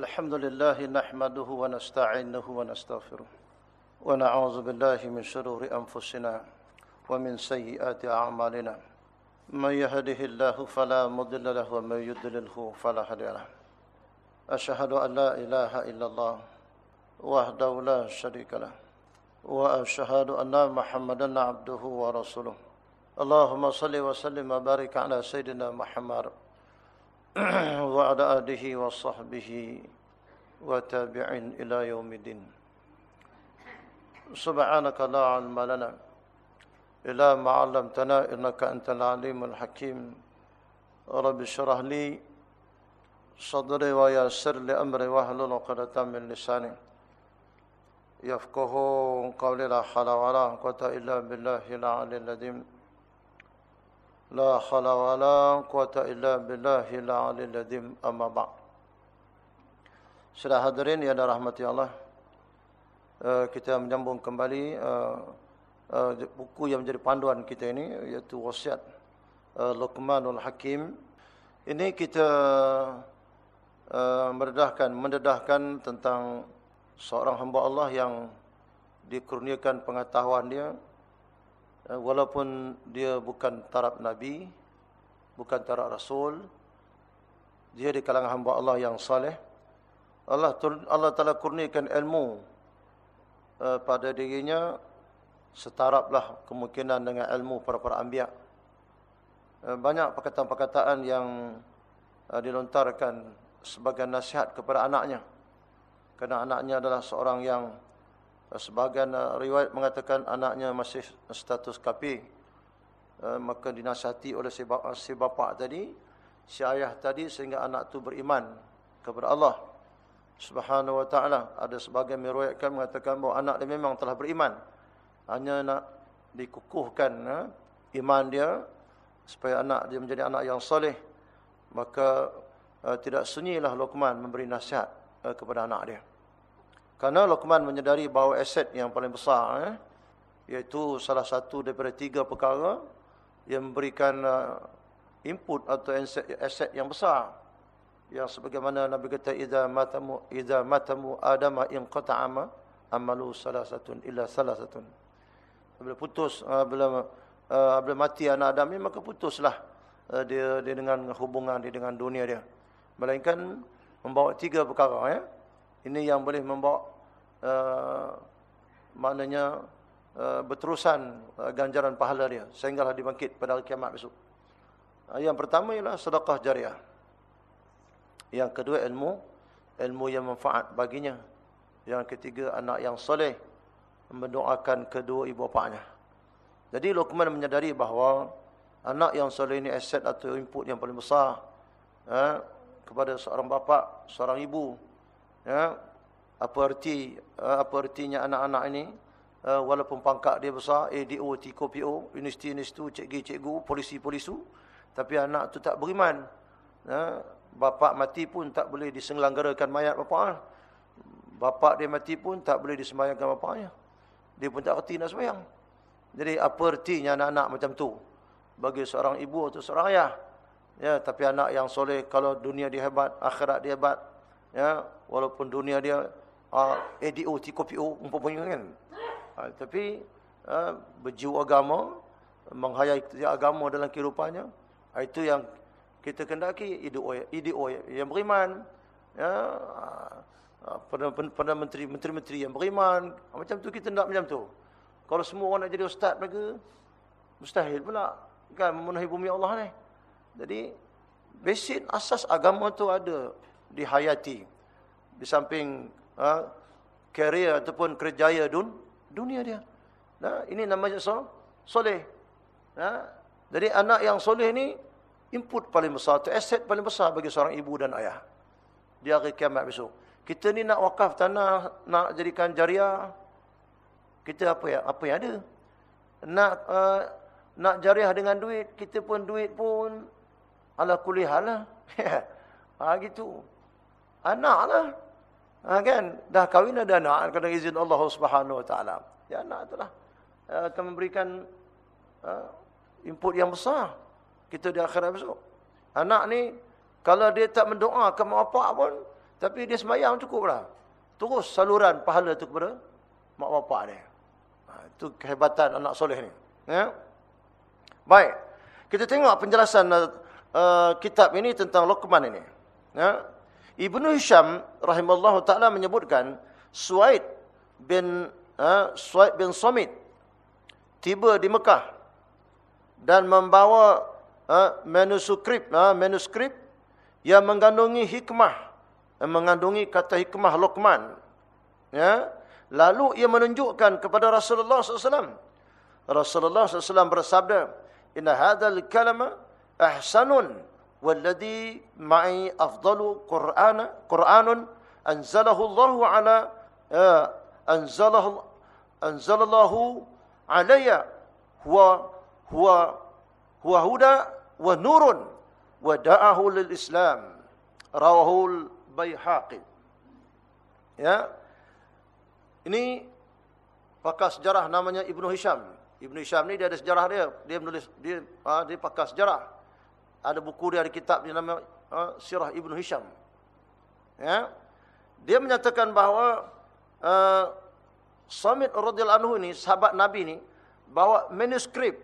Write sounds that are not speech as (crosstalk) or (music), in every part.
الحمد لله نحمده ونستعينه ونستغفره ونعوذ بالله من شرور أنفسنا ومن سيئات أعمالنا من يهده الله فلا مضل له ومن يدلله فلا هدي له أشهد أن لا إله إلا الله وحده لا شريك له وأشهد أن محمدا عبده ورسوله اللهم صل وسلم وبارك على سيدنا محمد وعلى آله وصحبه وتابعين إلى يوم الدين سبحانك لا علم لنا إلا ما علمتنا إنك أنت العليم الحكيم رب شرح لي صدري وياسر لأمري وهل لقلة من لساني يفقه قولي لا حلا ولا قوة إلا بالله العلي الذي لا حول ولا قوة إلا بالله العلي العظيم أما بعد Sudah hadirin yang dirahmati Allah eh, Kita menyambung kembali eh, eh, Buku yang menjadi panduan kita ini Iaitu wasiat Luqmanul Hakim. Ini kita Merdahkan, mendedahkan tentang Seorang hamba Allah yang Dikurniakan pengetahuan dia Walaupun dia bukan taraf Nabi Bukan taraf Rasul Dia di kalangan hamba Allah yang saleh Allah Allah Taala kurniakan ilmu uh, pada dirinya setaraplah kemungkinan dengan ilmu para-para anbiya. Uh, banyak perkataan-perkataan yang dilontarkan sebagai nasihat kepada anaknya. Kerana anaknya adalah seorang yang sebagian uh, riwayat mengatakan anaknya masih status kafir. Uh, maka dinasihati oleh si bapa, si bapa tadi, si ayah tadi sehingga anak itu beriman kepada Allah Subhanahu wa taala. Ada sebagian meriwayatkan mengatakan bahawa anak dia memang telah beriman. Hanya nak dikukuhkan ha, iman dia supaya anak dia menjadi anak yang soleh. Maka uh, tidak sunyilah Luqman memberi nasihat uh, kepada anak dia kerana Luqman menyedari bahawa aset yang paling besar eh, iaitu salah satu daripada tiga perkara yang memberikan uh, input atau aset, aset yang besar. Yang sebagaimana Nabi kata idza matamu idza matamu adama in qata'ama amalu salasatun illa salasatun bila putus uh, bila uh, mati anak Adam ni maka putuslah uh, dia dia dengan hubungan dia dengan dunia dia. Melainkan membawa tiga perkara ya ini yang boleh membawa uh, maknanya uh, berterusan uh, ganjaran pahala dia sehinggalah dibangkit pada hari kiamat besok uh, yang pertama ialah sedekah jariah yang kedua ilmu, ilmu yang manfaat baginya. Yang ketiga anak yang soleh mendoakan kedua ibu bapanya. Jadi Luqman menyadari bahawa anak yang soleh ini aset atau input yang paling besar ya, kepada seorang bapa, seorang ibu. Ya, apa arti apa artinya anak-anak ini uh, walaupun pangkat dia besar ADO, TKPO, universiti-universiti, cikgu-cikgu, polisi-polisu tapi anak tu tak beriman. Ya, Bapak mati pun tak boleh diselenggarakan mayat bapak. Bapak dia mati pun tak boleh disembahyangkan bapaknya. Dia pun tak reti nak sembahyang. Jadi apa ertinya anak-anak macam tu? Bagi seorang ibu atau seorang ayah. Ya, tapi anak yang soleh kalau dunia dia hebat, akhirat dia hebat. Ya, walaupun dunia dia uh, ADO, TKPO, umpamanya kan. Uh, tapi uh, berjiwa agama, menghayati agama dalam kehidupannya, itu yang kita kendaki IDO, IDO yang beriman, ya, pada menteri menteri-menteri yang beriman, macam tu kita nak macam tu. Kalau semua orang nak jadi ustaz mereka, mustahil pula kan memenuhi bumi Allah ni. Jadi basic asas agama tu ada dihayati di samping ha, career ataupun kerjaya dun, dunia dia. Nah, ini namanya so, soleh. Nah, jadi anak yang soleh ni input paling besar, tu aset paling besar bagi seorang ibu dan ayah. Di hari kiamat besok. Kita ni nak wakaf tanah, nak jadikan jariah. Kita apa ya? Apa yang ada? Nak uh, nak jariah dengan duit, kita pun duit pun ala kuliah lah. (laughs) ha, gitu. Anak lah. Ha, kan? Dah kahwin ada anak. Kena izin Allah subhanahu ta'ala. Ya anak itulah. Uh, akan memberikan uh, input yang besar kita di akhirat besok. Anak ni, kalau dia tak mendoa ke mak bapak pun, Tapi dia semayang cukuplah. Terus saluran pahala itu kepada mak bapak dia. Ha, itu kehebatan anak soleh ni. Ya? Baik. Kita tengok penjelasan uh, kitab ini tentang Luqman ini. Ya? Ibnu Hisham rahimahullah ta'ala menyebutkan Suaid bin uh, Suaid bin Somit tiba di Mekah dan membawa uh, manuskrip uh, manuskrip yang mengandungi hikmah yang mengandungi kata hikmah Luqman ya. Lalu ia menunjukkan kepada Rasulullah SAW Rasulullah SAW bersabda inna hadzal kalama ahsanun والذي معي أفضل قرآن قرآن أنزله الله على أنزله أنزل الله علي هو هو هو هدى ونور ودعه للإسلام رواه البيحقي ya ini pakar sejarah namanya Ibnu Hisham Ibnu Hisham ni dia ada sejarah dia dia menulis dia ah, dia pakar sejarah ada buku dia, ada kitab dia nama uh, Sirah Ibn Hisham. Ya. Dia menyatakan bahawa uh, Samit radhiyallahu anhu ni sahabat Nabi ni bawa manuskrip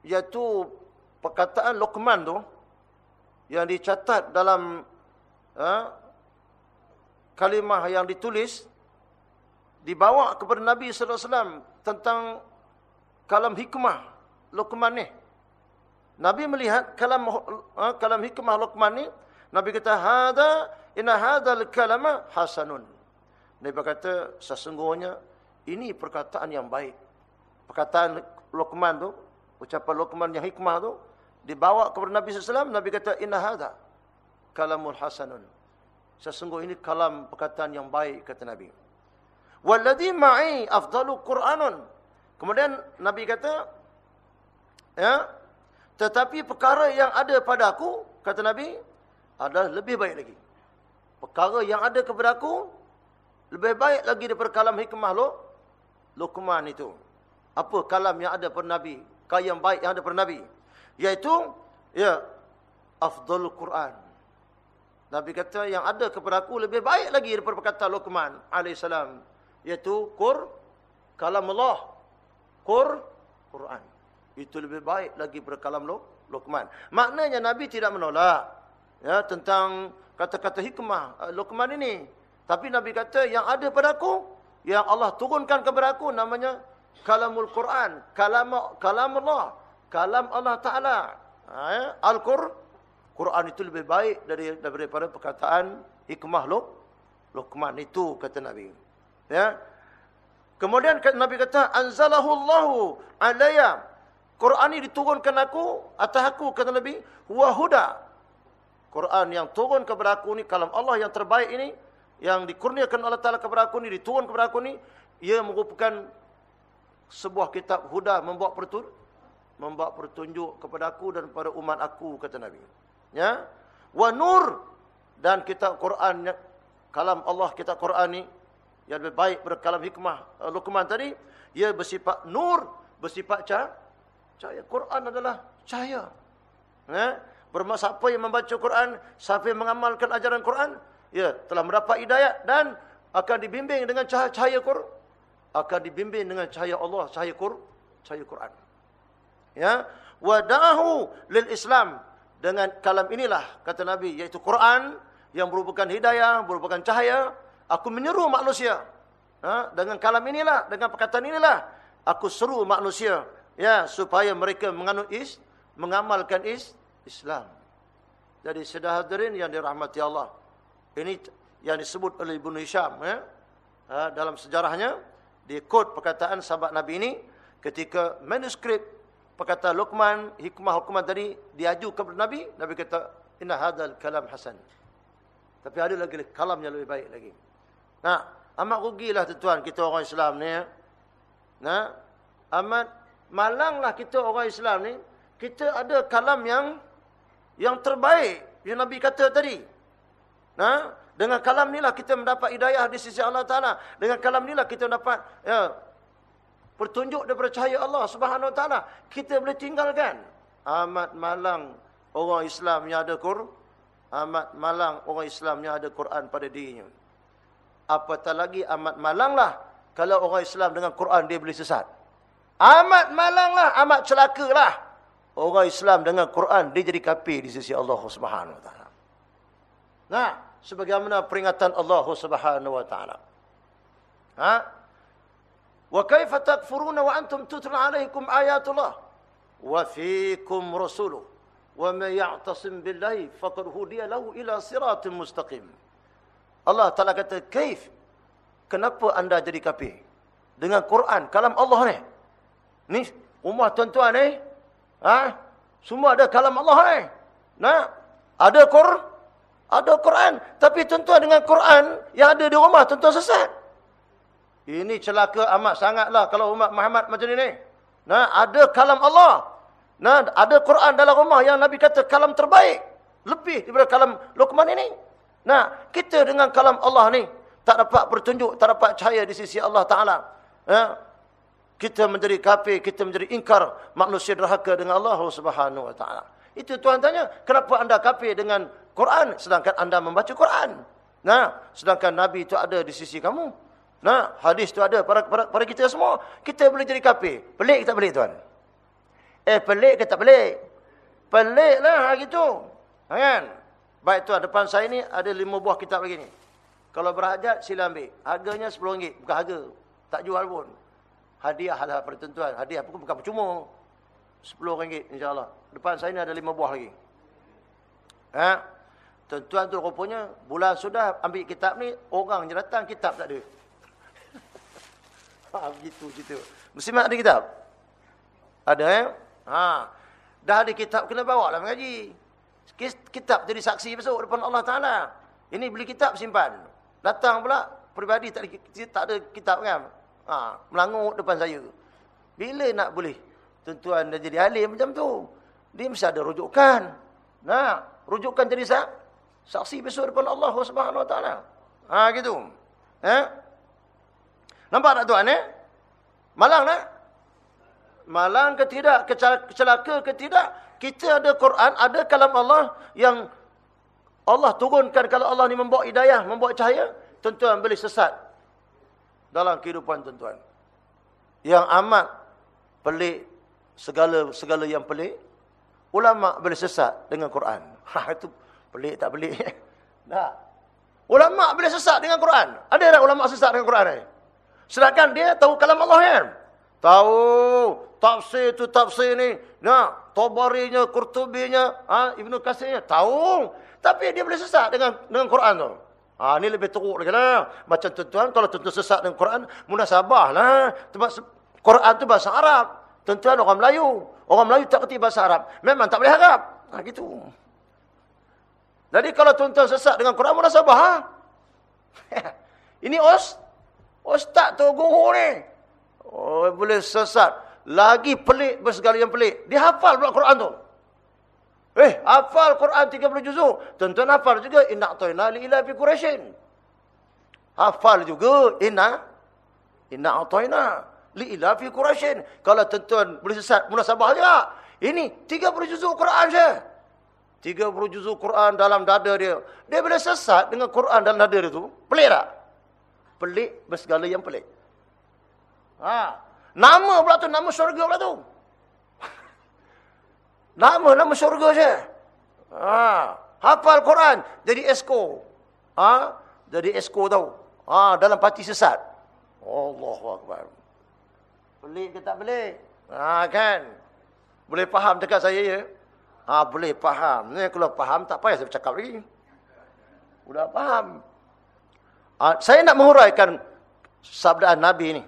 iaitu perkataan Luqman tu yang dicatat dalam uh, kalimah yang ditulis dibawa kepada Nabi sallallahu alaihi wasallam tentang kalam hikmah Luqman ni. Nabi melihat kalam uh, kalam hikmah Luqman ni, Nabi kata hada inna hadzal kalama hasanun. Nabi berkata sesungguhnya ini perkataan yang baik. Perkataan Luqman tu, ucapan Luqman yang hikmah tu dibawa kepada Nabi sallallahu Nabi kata inna hadza kalamul hasanun. Sesungguhnya ini kalam perkataan yang baik kata Nabi. Walladhi ma'i afdalu Qur'anun. Kemudian Nabi kata ya tetapi perkara yang ada pada aku, kata Nabi, adalah lebih baik lagi. Perkara yang ada kepada aku, lebih baik lagi daripada kalam hikmah lo, Luqman itu. Apa kalam yang ada pada Nabi? Kaya yang baik yang ada pada Nabi. Iaitu, ya, Afdal Quran. Nabi kata, yang ada kepada aku lebih baik lagi daripada perkataan Luqman AS. Iaitu, Qur, kalam Allah. Qur, Quran. Itu lebih baik lagi berkalam Luqman. Maknanya Nabi tidak menolak ya tentang kata-kata hikmah uh, Luqman ini. Tapi Nabi kata yang ada pada aku, yang Allah turunkan kepada aku namanya kalamul Quran, kalam kalam Allah, kalam Allah Taala. Ha, ya? Al-Qur Quran itu lebih baik dari daripada perkataan hikmah Luqman itu kata Nabi. Ya. Kemudian Nabi kata anzalahu Allahu alayya Quran ini diturunkan aku atas aku kata Nabi huwa huda. Quran yang turun kepada aku ni kalam Allah yang terbaik ini yang dikurniakan Allah Taala kepada aku ni diturun kepada aku ni ia merupakan sebuah kitab huda membawa pertunjuk membawa pertunjuk kepada aku dan kepada umat aku kata Nabi. Ya. Wa nur dan kitab Quran kalam Allah kitab Quran ni yang lebih baik berkalam hikmah Luqman tadi ia bersifat nur bersifat cahaya Cahaya Quran adalah cahaya. Eh? Bermaksud siapa yang membaca Quran, siapa yang mengamalkan ajaran Quran, ya telah mendapat hidayah dan akan dibimbing dengan cahaya-cahaya Quran. Akan dibimbing dengan cahaya Allah, cahaya Quran, cahaya Quran. Ya, wadahu lil Islam dengan kalam inilah kata Nabi yaitu Quran yang merupakan hidayah, merupakan cahaya, aku menyeru manusia. Ha? dengan kalam inilah, dengan perkataan inilah aku seru manusia ya supaya mereka menganut is mengamalkan is Islam. Jadi sedar hadirin yang dirahmati Allah. Ini yang disebut oleh Ibnu Hisham ya. Ha, dalam sejarahnya di kod perkataan sahabat Nabi ini ketika manuskrip perkataan Luqman hikmah Luqman tadi diaju kepada Nabi, Nabi kata inna hadzal kalam hasan. Tapi ada lagi kalam yang lebih baik lagi. Nah, amat rugilah tuan kita orang Islam ni ya. Nah, amat malanglah kita orang Islam ni kita ada kalam yang yang terbaik yang Nabi kata tadi. Nah, dengan kalam inilah kita mendapat hidayah di sisi Allah Taala. Dengan kalam inilah kita mendapat ya petunjuk daripada cahaya Allah Subhanahu Wa Taala. Kita boleh tinggalkan amat malang orang Islam yang ada Quran, amat malang orang Islam yang ada Quran pada dirinya. Apatah lagi amat malanglah kalau orang Islam dengan Quran dia boleh sesat. Amat malanglah, amat celakalah orang Islam dengan Quran dia jadi kafir di sisi Allah Subhanahu taala. Nah, sebagaimana peringatan Allah Subhanahu taala. Ha? Wa kaifa takfuruna wa antum tutla alaikum ayatullah wa fiikum rasuluh wa may ya'tasim billahi faqad hudiya lahu ila siratin mustaqim. Allah Taala kata, "Kaif? Kenapa anda jadi kafir dengan Quran kalam Allah ni?" Ni rumah tuan-tuan ni. Ha? Semua ada kalam Allah ni. Nah, ada Qur ada Quran, tapi tuan-tuan dengan Quran yang ada di rumah tuan-tuan sesat. Ini celaka amat sangatlah kalau umat Muhammad macam ni. Nah, ada kalam Allah. Nah, ada Quran dalam rumah yang Nabi kata kalam terbaik. Lebih daripada kalam Luqman ini. Nah, kita dengan kalam Allah ni tak dapat bertunjuk, tak dapat cahaya di sisi Allah Taala. Nah, kita menjadi kafir, kita menjadi ingkar manusia derhaka dengan Allah Subhanahu wa taala. Itu Tuhan tanya, kenapa anda kafir dengan Quran sedangkan anda membaca Quran? Nah, sedangkan nabi itu ada di sisi kamu. Nah, hadis itu ada pada, pada, pada kita semua. Kita boleh jadi kafir. Pelik ke tak pelik tuan? Eh, pelik ke tak pelik? Peliklah hari itu. Kan? Baik tuan, depan saya ni ada lima buah kitab lagi ni. Kalau berhajat, sila ambil. Harganya RM10. Bukan harga. Tak jual pun hadiah adalah pertentuan. Hadiah pun bukan percuma. RM10 insyaAllah. Depan saya ni ada lima buah lagi. Ha? Tentuan tu rupanya bulan sudah ambil kitab ni. Orang je datang kitab tak ada. (laughs) ha, begitu cerita. Muslimat ada kitab? Ada eh? Ha. Dah ada kitab kena bawa lah mengaji. Kitab jadi saksi besok depan Allah Ta'ala. Ini beli kitab simpan. Datang pula peribadi tak ada, tak ada kitab kan. Ha, melangut depan saya. Bila nak boleh tuan-tuan dah jadi alim macam tu? Dia mesti ada rujukan. Nah, rujukan jadi sak saksi besar depan Allah Subhanahu Wa Taala. Ha gitu. Eh? Nampak tak tuan eh? Malang tak? Malang ke tidak? Kecelaka ke tidak? Kita ada Quran, ada kalam Allah yang Allah turunkan kalau Allah ni membawa hidayah, membawa cahaya, tuan-tuan boleh sesat dalam kehidupan tuan-tuan. Yang amat pelik segala segala yang pelik ulama boleh sesat dengan Quran. (laughs) Ha itu pelik tak pelik. (laughs) Nah. Ulama boleh sesat dengan Quran. Ada tak ulama sesat dengan Quran ni? Sedangkan dia tahu kalam Allah kan? Tahu tafsir tu tafsir ni. Nah, Tabarinya, Qurtubinya, ha, Ibnu Katsirnya tahu. Tapi dia boleh sesat dengan dengan Quran tu. Ha, ini lebih teruk lagi lah. Macam tuan-tuan, kalau tuan-tuan sesat dengan Quran, munasabah lah. Quran tu bahasa Arab. Tuan-tuan orang Melayu. Orang Melayu tak kerti bahasa Arab. Memang tak boleh harap. Ha, gitu. Jadi kalau tuan-tuan sesat dengan Quran, munasabah. Ha? (laughs) ini os. Ustaz tu guru ni. Oh, boleh sesat. Lagi pelik bersegala yang pelik. Dia hafal pula Quran tu. Eh, hafal Quran 30 juzuk. Tuan-tuan hafal juga inna atoina li ila fi quraisyin. Hafal juga inna inna atoina li ila fi quraisyin. Kalau tuan-tuan boleh sesat munasabah juga. Ini 30 juzuk Quran saja. 30 juzuk Quran dalam dada dia. Dia boleh sesat dengan Quran dalam dada dia tu. Pelik tak? Pelik bersegala yang pelik. Ha. Nama pula tu, nama syurga pula tu. Nama-nama syurga je. Ha. Hafal Quran. Jadi esko. Ha. Jadi esko tau. Ha. Dalam parti sesat. Allahu Akbar. Pelik ke tak pelik? Ha, kan? Boleh faham dekat saya ya? Ha, boleh faham. Ni kalau faham tak payah saya bercakap lagi. Sudah faham. Ha, saya nak menguraikan sabdaan Nabi ni.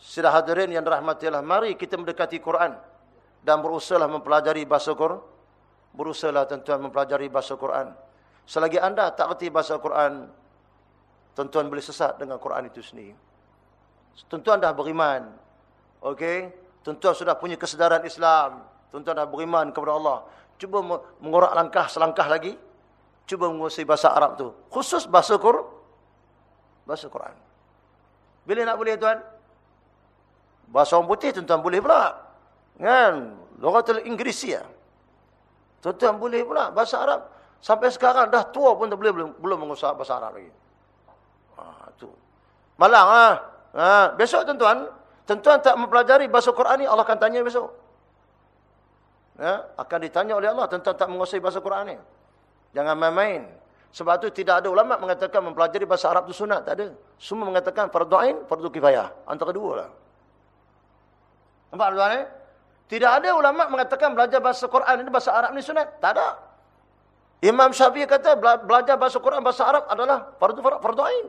Sudah hadirin yang dirahmati Allah. Mari kita mendekati Quran dan berusahalah mempelajari bahasa Quran. Berusahalah tuan-tuan mempelajari bahasa Quran. Selagi anda tak kerti bahasa Quran, tuan-tuan boleh sesat dengan Quran itu sendiri. Tuan-tuan dah beriman. Okey? Tuan-tuan sudah punya kesedaran Islam. Tuan-tuan dah beriman kepada Allah. Cuba mengorak langkah selangkah lagi. Cuba menguasai bahasa Arab tu. Khusus bahasa Quran. Bahasa Quran. Bila nak boleh tuan? Bahasa orang putih tuan-tuan boleh pula. Kan? Lughatul Inggeris ya. Tuan-tuan boleh pula bahasa Arab. Sampai sekarang dah tua pun tak boleh belum, belum mengusaha bahasa Arab lagi. Ha, tu. Malang ha. ha. Besok tuan-tuan, tuan-tuan tak mempelajari bahasa Quran ni, Allah akan tanya besok. Ya, akan ditanya oleh Allah tentang tak menguasai bahasa Quran ni. Jangan main-main. Sebab tu tidak ada ulama mengatakan mempelajari bahasa Arab itu sunat. Tak ada. Semua mengatakan fardu ain, kifayah. Antara dua lah. Nampak tuan eh? Tidak ada ulama mengatakan belajar bahasa Quran ini bahasa Arab ini sunat. Tak ada. Imam Syafi'i kata belajar bahasa Quran bahasa Arab adalah fardu fardu ain.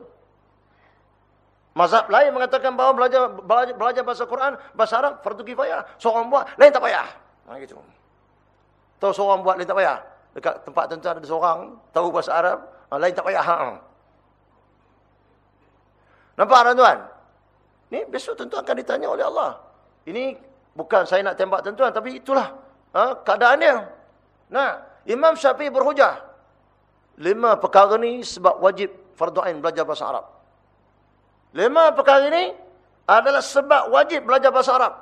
Mazhab lain mengatakan bahawa belajar, belajar belajar bahasa Quran bahasa Arab fardu kifayah. Seorang buat, lain tak payah. Ha gitu. Tahu seorang buat lain tak payah. Dekat tempat tentu ada seorang tahu bahasa Arab, ha, lain tak payah. Ha. Nampak tuan-tuan? Ni besok tentu akan ditanya oleh Allah. Ini bukan saya nak tembak tuan-tuan tapi itulah ha, keadaannya. Nah, Imam Syafi'i berhujah. Lima perkara ni sebab wajib fardu ain belajar bahasa Arab. Lima perkara ini adalah sebab wajib belajar bahasa Arab.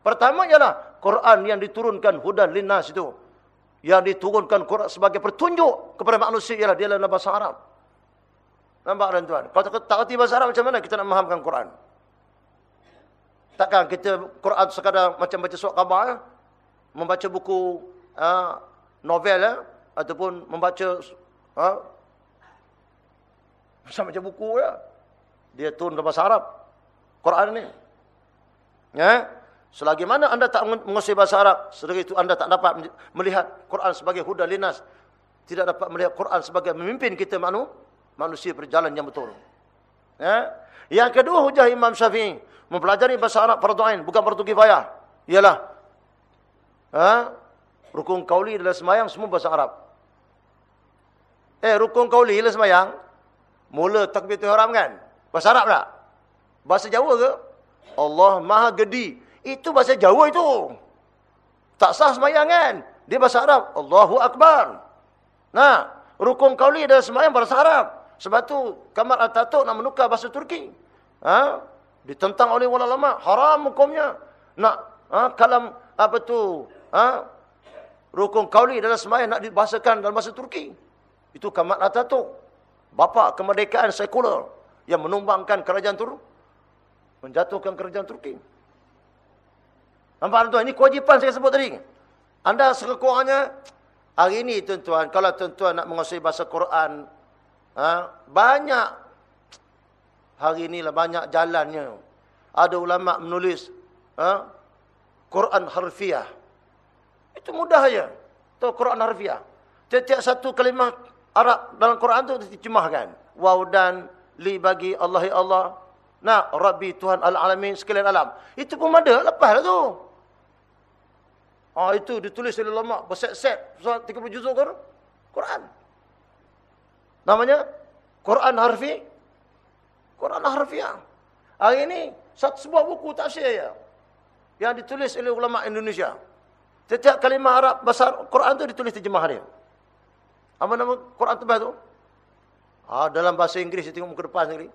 Pertama ialah Quran yang diturunkan hudan linnas itu. Yang diturunkan Quran sebagai pertunjuk kepada manusia ialah dia dalam bahasa Arab. Nampak tuan? Kalau tak kerti bahasa Arab macam mana kita nak memahamkan Quran? Takkan kita Quran sekadar macam baca surat khabar, ya? membaca buku uh, novel ya? ataupun membaca uh, macam macam buku ya? Dia turun dalam bahasa Arab. Quran ni. Ya? Selagi mana anda tak menguasai bahasa Arab, selagi itu anda tak dapat melihat Quran sebagai huda linas. Tidak dapat melihat Quran sebagai memimpin kita manu, manusia berjalan yang betul. Ya? Yang kedua hujah Imam Syafi'i. Mempelajari bahasa Arab fardu ain bukan fardu kifayah. Ialah ha? Rukun qauli dalam sembahyang semua bahasa Arab. Eh rukun qauli dalam sembahyang mula takbiratul ihram kan? Bahasa Arab tak? Bahasa Jawa ke? Allah Maha Gedi. Itu bahasa Jawa itu. Tak sah sembahyang kan? Dia bahasa Arab Allahu akbar. Nah rukun qauli dalam sembahyang bahasa Arab sebab tu Kamal Ataturk nak menukar bahasa Turki. Ha? Ditentang oleh ulama haram hukumnya. Nak ha, kalam apa tu ha, rukun kauli dalam sembahyang nak dibahasakan dalam bahasa Turki. Itu Kamal Ataturk bapa kemerdekaan sekular yang menumbangkan kerajaan Turki menjatuhkan kerajaan Turki. Nampak tuan ini kewajipan saya sebut tadi. Anda sekurang-kurangnya hari ini tuan-tuan kalau tuan-tuan nak menguasai bahasa Quran ha, banyak Hari inilah banyak jalannya. Ada ulama menulis ha? Quran harfiah. Itu mudah aja. Tu Quran harfiah. Setiap satu kalimah Arab dalam Quran tu diterjemahkan. Waw dan li bagi Allah ya Allah. Nah, Rabbi Tuhan al-alamin sekalian alam. Itu pun ada lepas lah tu. Ah itu ditulis oleh ulama berset-set 30 juzuk Quran. Namanya Quran harfi Quran harfiah. Hari ini satu sebuah buku tafsir ya yang ditulis oleh ulama Indonesia. Setiap kalimah Arab besar Quran tu ditulis terjemah dia. Apa nama Quran tebal tu? Ah dalam bahasa Inggeris tengok muka depan sendiri.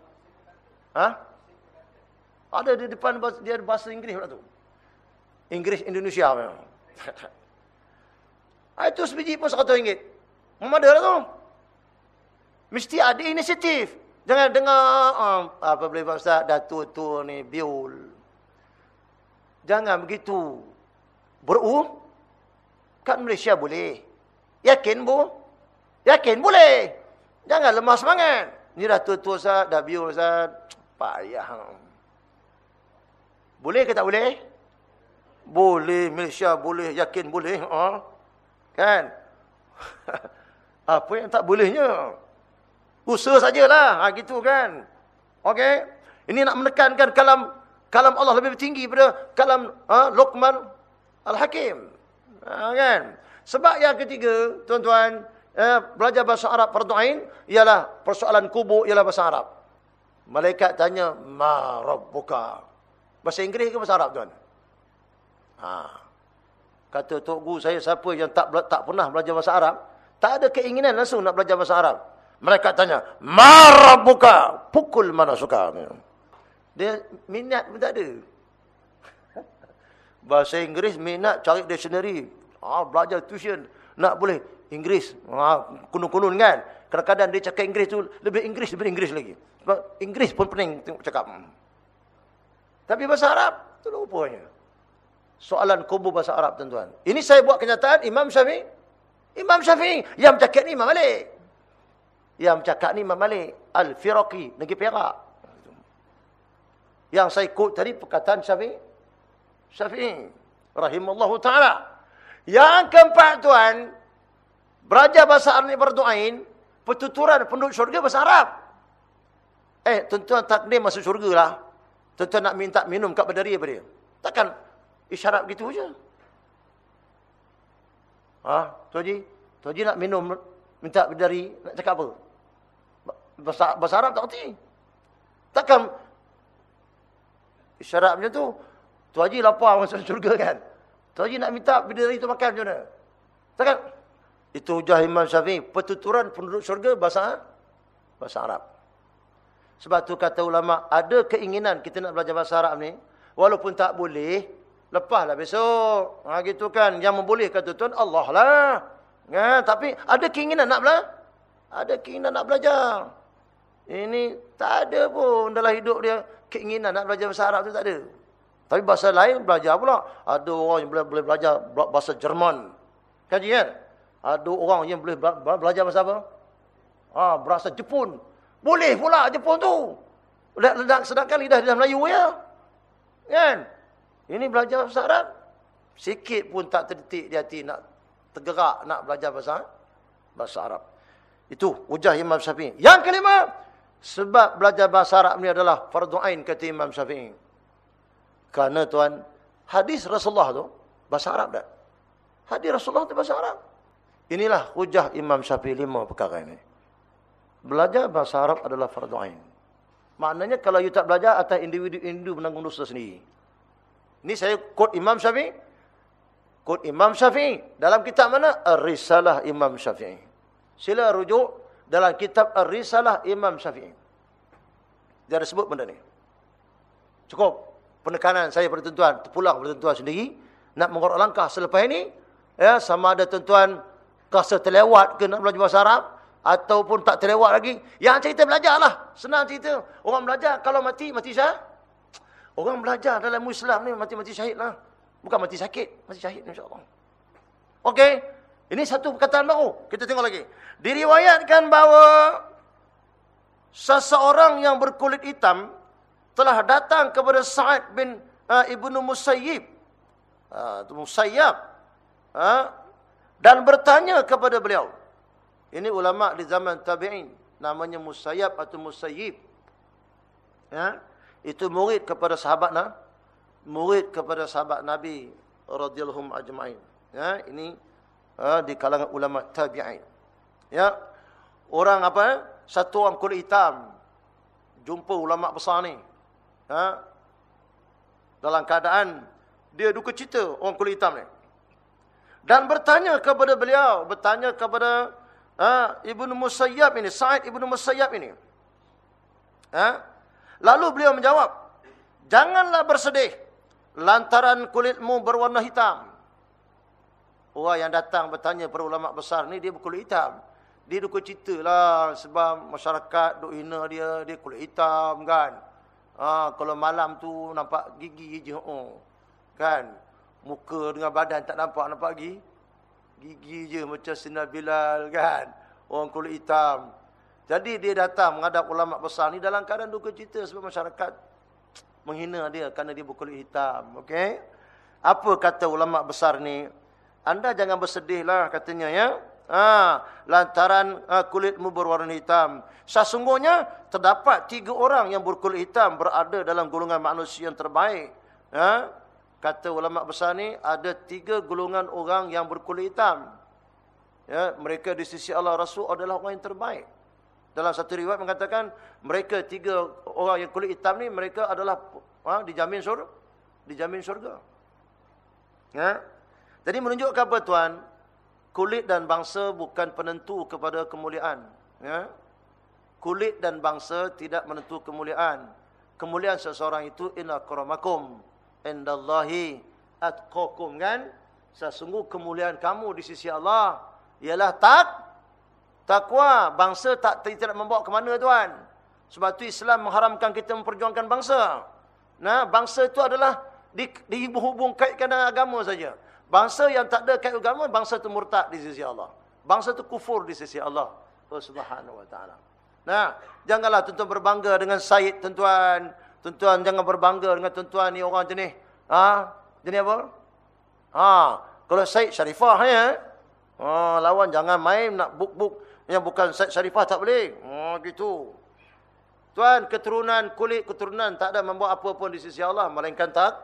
Ha? Ada di depan dia bahasa Inggeris pula tu. Inggeris Indonesia memang. ah, (laughs) itu sebiji pun RM100. Memang ada lah tu. Mesti ada inisiatif. Jangan dengar uh, apa boleh buat ustaz datuk tu ni biul. Jangan begitu. Beru? Kat Malaysia boleh. Yakin bu? Yakin boleh. Jangan lemah semangat. Ni dah tua-tua ustaz, dah biul ustaz. Payah. Boleh ke tak boleh? Boleh. Malaysia boleh. Yakin boleh. Ha? Kan? (laughs) Apa yang tak bolehnya? Usaha sajalah. Ha, gitu kan. Okey. Ini nak menekankan kalam kalam Allah lebih tinggi daripada kalam ha, Luqman Al-Hakim. Ha, kan? Sebab yang ketiga, tuan-tuan, eh, belajar bahasa Arab fardu ain ialah persoalan kubur ialah bahasa Arab. Malaikat tanya, "Ma rabbuka?" Bahasa Inggeris ke bahasa Arab, tuan? Ha. Kata Tok Guru saya siapa yang tak tak pernah belajar bahasa Arab, tak ada keinginan langsung nak belajar bahasa Arab. Mereka tanya, marah buka, pukul mana suka. Dia minat pun tak ada. (laughs) Bahasa Inggeris minat cari dictionary. Ah, belajar tuition. Nak boleh Inggeris. Ah, kunun-kunun kan. Kadang-kadang dia cakap Inggeris tu lebih Inggeris daripada Inggeris lagi. Sebab Inggeris pun pening tengok cakap. Tapi bahasa Arab, tu rupanya. Soalan kubur bahasa Arab tuan-tuan. Ini saya buat kenyataan Imam Syafi'i. Imam Syafi'i. Yang bercakap ni Imam Malik. Yang bercakap ni Imam Malik. Al-Firaqi. Negeri Perak. Yang saya quote tadi perkataan Syafi'i. Syafi'i. Rahimallahu ta'ala. Yang keempat tuan. Belajar bahasa Arab ni berdoain. Pertuturan penduduk syurga bahasa Arab. Eh, tuan-tuan takdir masuk syurga lah. Tuan-tuan nak minta minum kat berdari apa dia? Takkan isyarat begitu je. Ha, Tuan Haji? Tuan Haji nak minum, minta berdari, nak cakap apa? Bahasa, Arab tak kerti. Takkan Isyarat macam tu. Tu Haji lapar masuk (laughs) syurga kan. Tu Haji nak minta bidadari tu makan macam mana? Takkan? Itu hujah Imam Syafi'i. Pertuturan penduduk syurga bahasa bahasa Arab. Sebab tu kata ulama, ada keinginan kita nak belajar bahasa Arab ni. Walaupun tak boleh, lepaslah besok. Ha, gitu kan. Yang membolehkan tu tuan Allah lah. Ya, tapi ada keinginan nak belajar. Ada keinginan nak belajar. Ini tak ada pun dalam hidup dia keinginan nak belajar bahasa Arab tu tak ada. Tapi bahasa lain belajar pula. Ada orang yang boleh, boleh belajar bahasa Jerman. Kaji kan? Ada orang yang boleh belajar bahasa apa? Ah, bahasa Jepun. Boleh pula Jepun tu. Sedangkan lidah lidah Melayu ya. Kan? Ini belajar bahasa Arab. Sikit pun tak terdetik di hati nak tergerak nak belajar bahasa bahasa Arab. Itu hujah Imam Syafi'i. Yang kelima, sebab belajar bahasa Arab ni adalah fardu ain kata Imam Syafi'i. Karena tuan, hadis Rasulullah tu bahasa Arab dah. Hadis Rasulullah tu bahasa Arab. Inilah hujah Imam Syafi'i lima perkara ini. Belajar bahasa Arab adalah fardu ain. Maknanya kalau you tak belajar atas individu-individu menanggung dosa sendiri. Ini saya quote Imam Syafi'i. Quote Imam Syafi'i. Dalam kitab mana? Ar-Risalah Imam Syafi'i. Sila rujuk dalam kitab Ar-Risalah Imam Syafi'i. Dia ada sebut benda ni. Cukup penekanan saya pada tuan-tuan, terpulang pada tuan-tuan sendiri nak mengorok langkah selepas ini ya sama ada tuan-tuan rasa terlewat ke nak belajar bahasa Arab ataupun tak terlewat lagi, yang cerita belajarlah. Senang cerita. Orang belajar kalau mati mati syahid. Orang belajar dalam Islam ni mati-mati syahidlah. Bukan mati sakit, mati syahid insya-Allah. Okey. Ini satu perkataan baru. Kita tengok lagi. Diriwayatkan bahawa seseorang yang berkulit hitam telah datang kepada Sa'id bin uh, Ibnu Musayyib. Uh, Musayyab. Uh, dan bertanya kepada beliau. Ini ulama di zaman tabi'in. Namanya Musayyab atau Musayyib. Ya? Itu murid kepada sahabat nah? Murid kepada sahabat Nabi radhiyallahu ajma'in. Ya, ini ha, di kalangan ulama tabi'in. Ya. Orang apa? Satu orang kulit hitam jumpa ulama besar ni. Ha? Dalam keadaan dia duka cita orang kulit hitam ni. Dan bertanya kepada beliau, bertanya kepada ha, Ibnu Musayyab ini, Sa'id Ibnu Musayyab ini. Ha? Lalu beliau menjawab, "Janganlah bersedih lantaran kulitmu berwarna hitam." Orang yang datang bertanya para ulama besar ni dia berkulit hitam. Dia duka cerita lah sebab masyarakat duk hina dia, dia kulit hitam kan. Ha, kalau malam tu nampak gigi je. Oh, kan. Muka dengan badan tak nampak, nampak gigi. Gigi je macam Sinar Bilal kan. Orang kulit hitam. Jadi dia datang menghadap ulama besar ni dalam keadaan duka cerita sebab masyarakat menghina dia kerana dia berkulit hitam. Okey. Apa kata ulama besar ni? Anda jangan bersedihlah katanya ya. Ha, lantaran ha, kulitmu berwarna hitam. Sesungguhnya terdapat tiga orang yang berkulit hitam berada dalam golongan manusia yang terbaik. Ha? Kata ulama besar ni ada tiga golongan orang yang berkulit hitam. Ya, mereka di sisi Allah Rasul adalah orang yang terbaik. Dalam satu riwayat mengatakan mereka tiga orang yang kulit hitam ni mereka adalah ha, dijamin surga. Dijamin surga. Ya? Jadi menunjukkan apa tuan? Kulit dan bangsa bukan penentu kepada kemuliaan. Ya? Kulit dan bangsa tidak menentu kemuliaan. Kemuliaan seseorang itu inna karamakum indallahi atqakum kan? Sesungguh kemuliaan kamu di sisi Allah ialah tak takwa. Bangsa tak tidak membawa ke mana tuan. Sebab itu Islam mengharamkan kita memperjuangkan bangsa. Nah, bangsa itu adalah di, dihubung kaitkan dengan agama saja. Bangsa yang tak ada kait agama, bangsa itu murtad di sisi Allah. Bangsa itu kufur di sisi Allah. Subhanahu wa ta'ala. Nah, janganlah tuan-tuan berbangga dengan Said tuan-tuan. Tuan-tuan jangan berbangga dengan tuan-tuan ni orang jenis. Ha? Jenis apa? Ha, kalau Said Syarifah ya. Ha, lawan jangan main nak buk-buk yang bukan Said Syarifah tak boleh. Ha, gitu. Tuan, keturunan kulit keturunan tak ada membawa apa pun di sisi Allah melainkan tak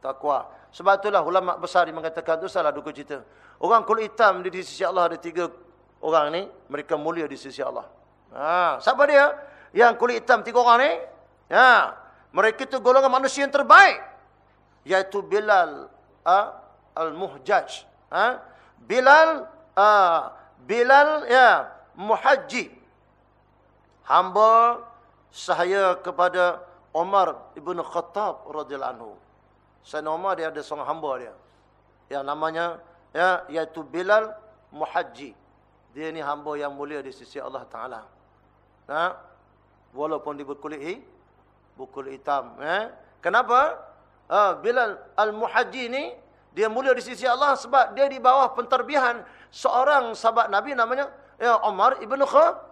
takwa. Sebab itulah ulama besar mengatakan tu salah duka cita. Orang kulit hitam di sisi Allah ada tiga orang ni, mereka mulia di sisi Allah. Ha, siapa dia? Yang kulit hitam tiga orang ni? Ha, mereka itu golongan manusia yang terbaik. Yaitu Bilal ha, Al-Muhjaj. Ha? Bilal ha, Bilal ya, Muhajji. Hamba sahaya kepada Umar ibn Khattab radhiyallahu anhu. Sayyidina Umar dia ada seorang hamba dia. Yang namanya ya iaitu Bilal Muhajji. Dia ni hamba yang mulia di sisi Allah Taala. Ha? Walaupun dia berkulit berkulit hitam, ya. Kenapa? Ha, Bilal Al-Muhajji ni dia mulia di sisi Allah sebab dia di bawah penterbihan seorang sahabat Nabi namanya ya Umar ibn Khattab.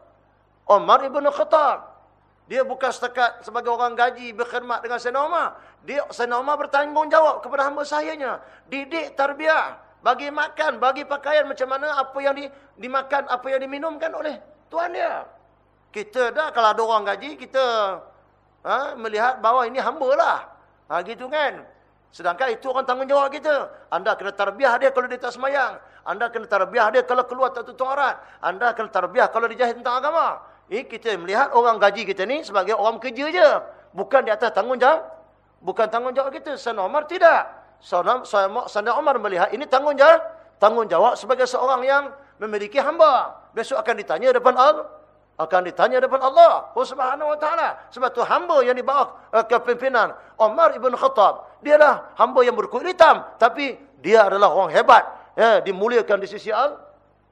Umar ibn Khattab. Dia bukan setakat sebagai orang gaji berkhidmat dengan Sayyidina Umar. Dia Sayyidina Umar bertanggungjawab kepada hamba sayanya. Didik tarbiyah, bagi makan, bagi pakaian macam mana apa yang di, dimakan, apa yang diminumkan oleh tuan dia. Kita dah kalau ada orang gaji kita ha, melihat bahawa ini hamba lah. Ha, gitu kan? Sedangkan itu orang tanggungjawab kita. Anda kena tarbiyah dia kalau dia tak semayang. Anda kena tarbiyah dia kalau keluar tak tutup aurat. Anda kena tarbiyah kalau dia jahit tentang agama. Ini kita melihat orang gaji kita ni sebagai orang kerja je. Bukan di atas tanggungjawab. Bukan tanggungjawab kita. Sana Umar tidak. Sana Umar melihat ini tanggungjawab. Tanggungjawab sebagai seorang yang memiliki hamba. Besok akan ditanya depan Allah. Akan ditanya depan Allah. Oh subhanahu wa ta'ala. Sebab tu hamba yang dibawa uh, ke pimpinan. Umar ibn Khattab. Dia lah hamba yang berkulit hitam. Tapi dia adalah orang hebat. Ya, dimuliakan di sisi Allah.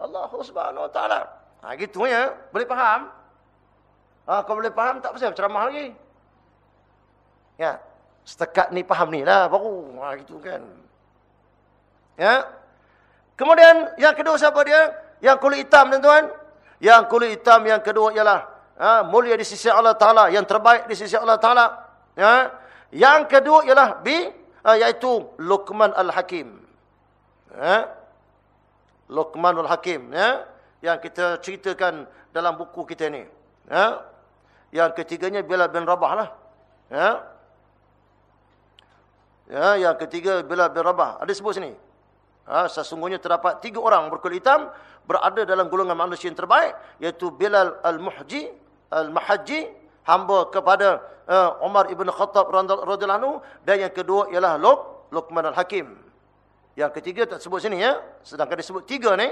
Allah subhanahu wa ta'ala. Ha, gitu ya. Boleh faham? Ha, kau boleh faham tak pasal ceramah lagi. Ya. Setakat ni faham ni lah baru. Ha, gitu kan. Ya. Kemudian yang kedua siapa dia? Yang kulit hitam tuan-tuan. Yang kulit hitam yang kedua ialah ha, mulia di sisi Allah Ta'ala. Yang terbaik di sisi Allah Ta'ala. Ya. Yang kedua ialah bi, ha, iaitu Luqman Al-Hakim. Ya. Luqman Al-Hakim. Ya. Yang kita ceritakan dalam buku kita ni. Ya. Yang ketiganya Bilal bin Rabah lah. Ya. Ya, yang ketiga Bilal bin Rabah. Ada sebut sini. Ha, sesungguhnya terdapat tiga orang berkulit hitam berada dalam golongan manusia yang terbaik yaitu Bilal al-Muhji, al-Mahajji, hamba kepada uh, Umar ibn Khattab radhiyallahu anhu dan yang kedua ialah Luq, Luqman al-Hakim. Yang ketiga tak sebut sini ya. Sedangkan disebut tiga ni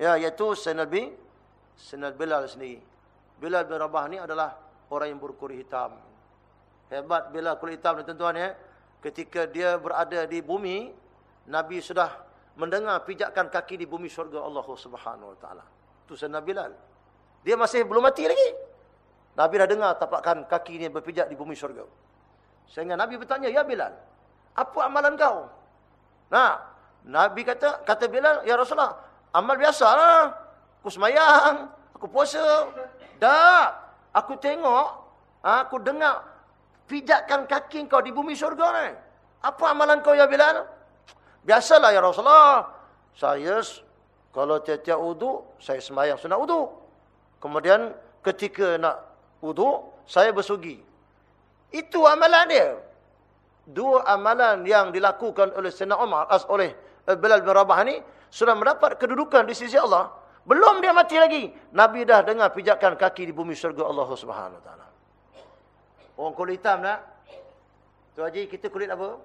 ya iaitu Sayyidina Nabi Sayyidina Bilal sendiri. Bilal bin Rabah ni adalah orang yang berkulit hitam. Hebat Bilal kulit hitam ni tuan-tuan ya. Ketika dia berada di bumi, Nabi sudah mendengar pijakan kaki di bumi syurga Allah Subhanahu wa taala. Tu Sayyidina Bilal. Dia masih belum mati lagi. Nabi dah dengar tapakan kaki ni berpijak di bumi syurga. Sehingga Nabi bertanya, "Ya Bilal, apa amalan kau?" Nah, Nabi kata, kata Bilal, "Ya Rasulullah, amal biasalah. Aku semayang, aku puasa, tak. Aku tengok, aku dengar pijakan kaki kau di bumi syurga ni. Apa amalan kau ya Bilal? Biasalah ya Rasulullah. Saya kalau tiap-tiap wudu, saya semayang sunat wudu. Kemudian ketika nak wudu, saya bersugi. Itu amalan dia. Dua amalan yang dilakukan oleh Sayyidina Umar, oleh Bilal bin Rabah ni, sudah mendapat kedudukan di sisi Allah. Belum dia mati lagi. Nabi dah dengar pijakan kaki di bumi syurga Allah Taala. Orang kulit hitam nak? Tu Haji, kita kulit apa?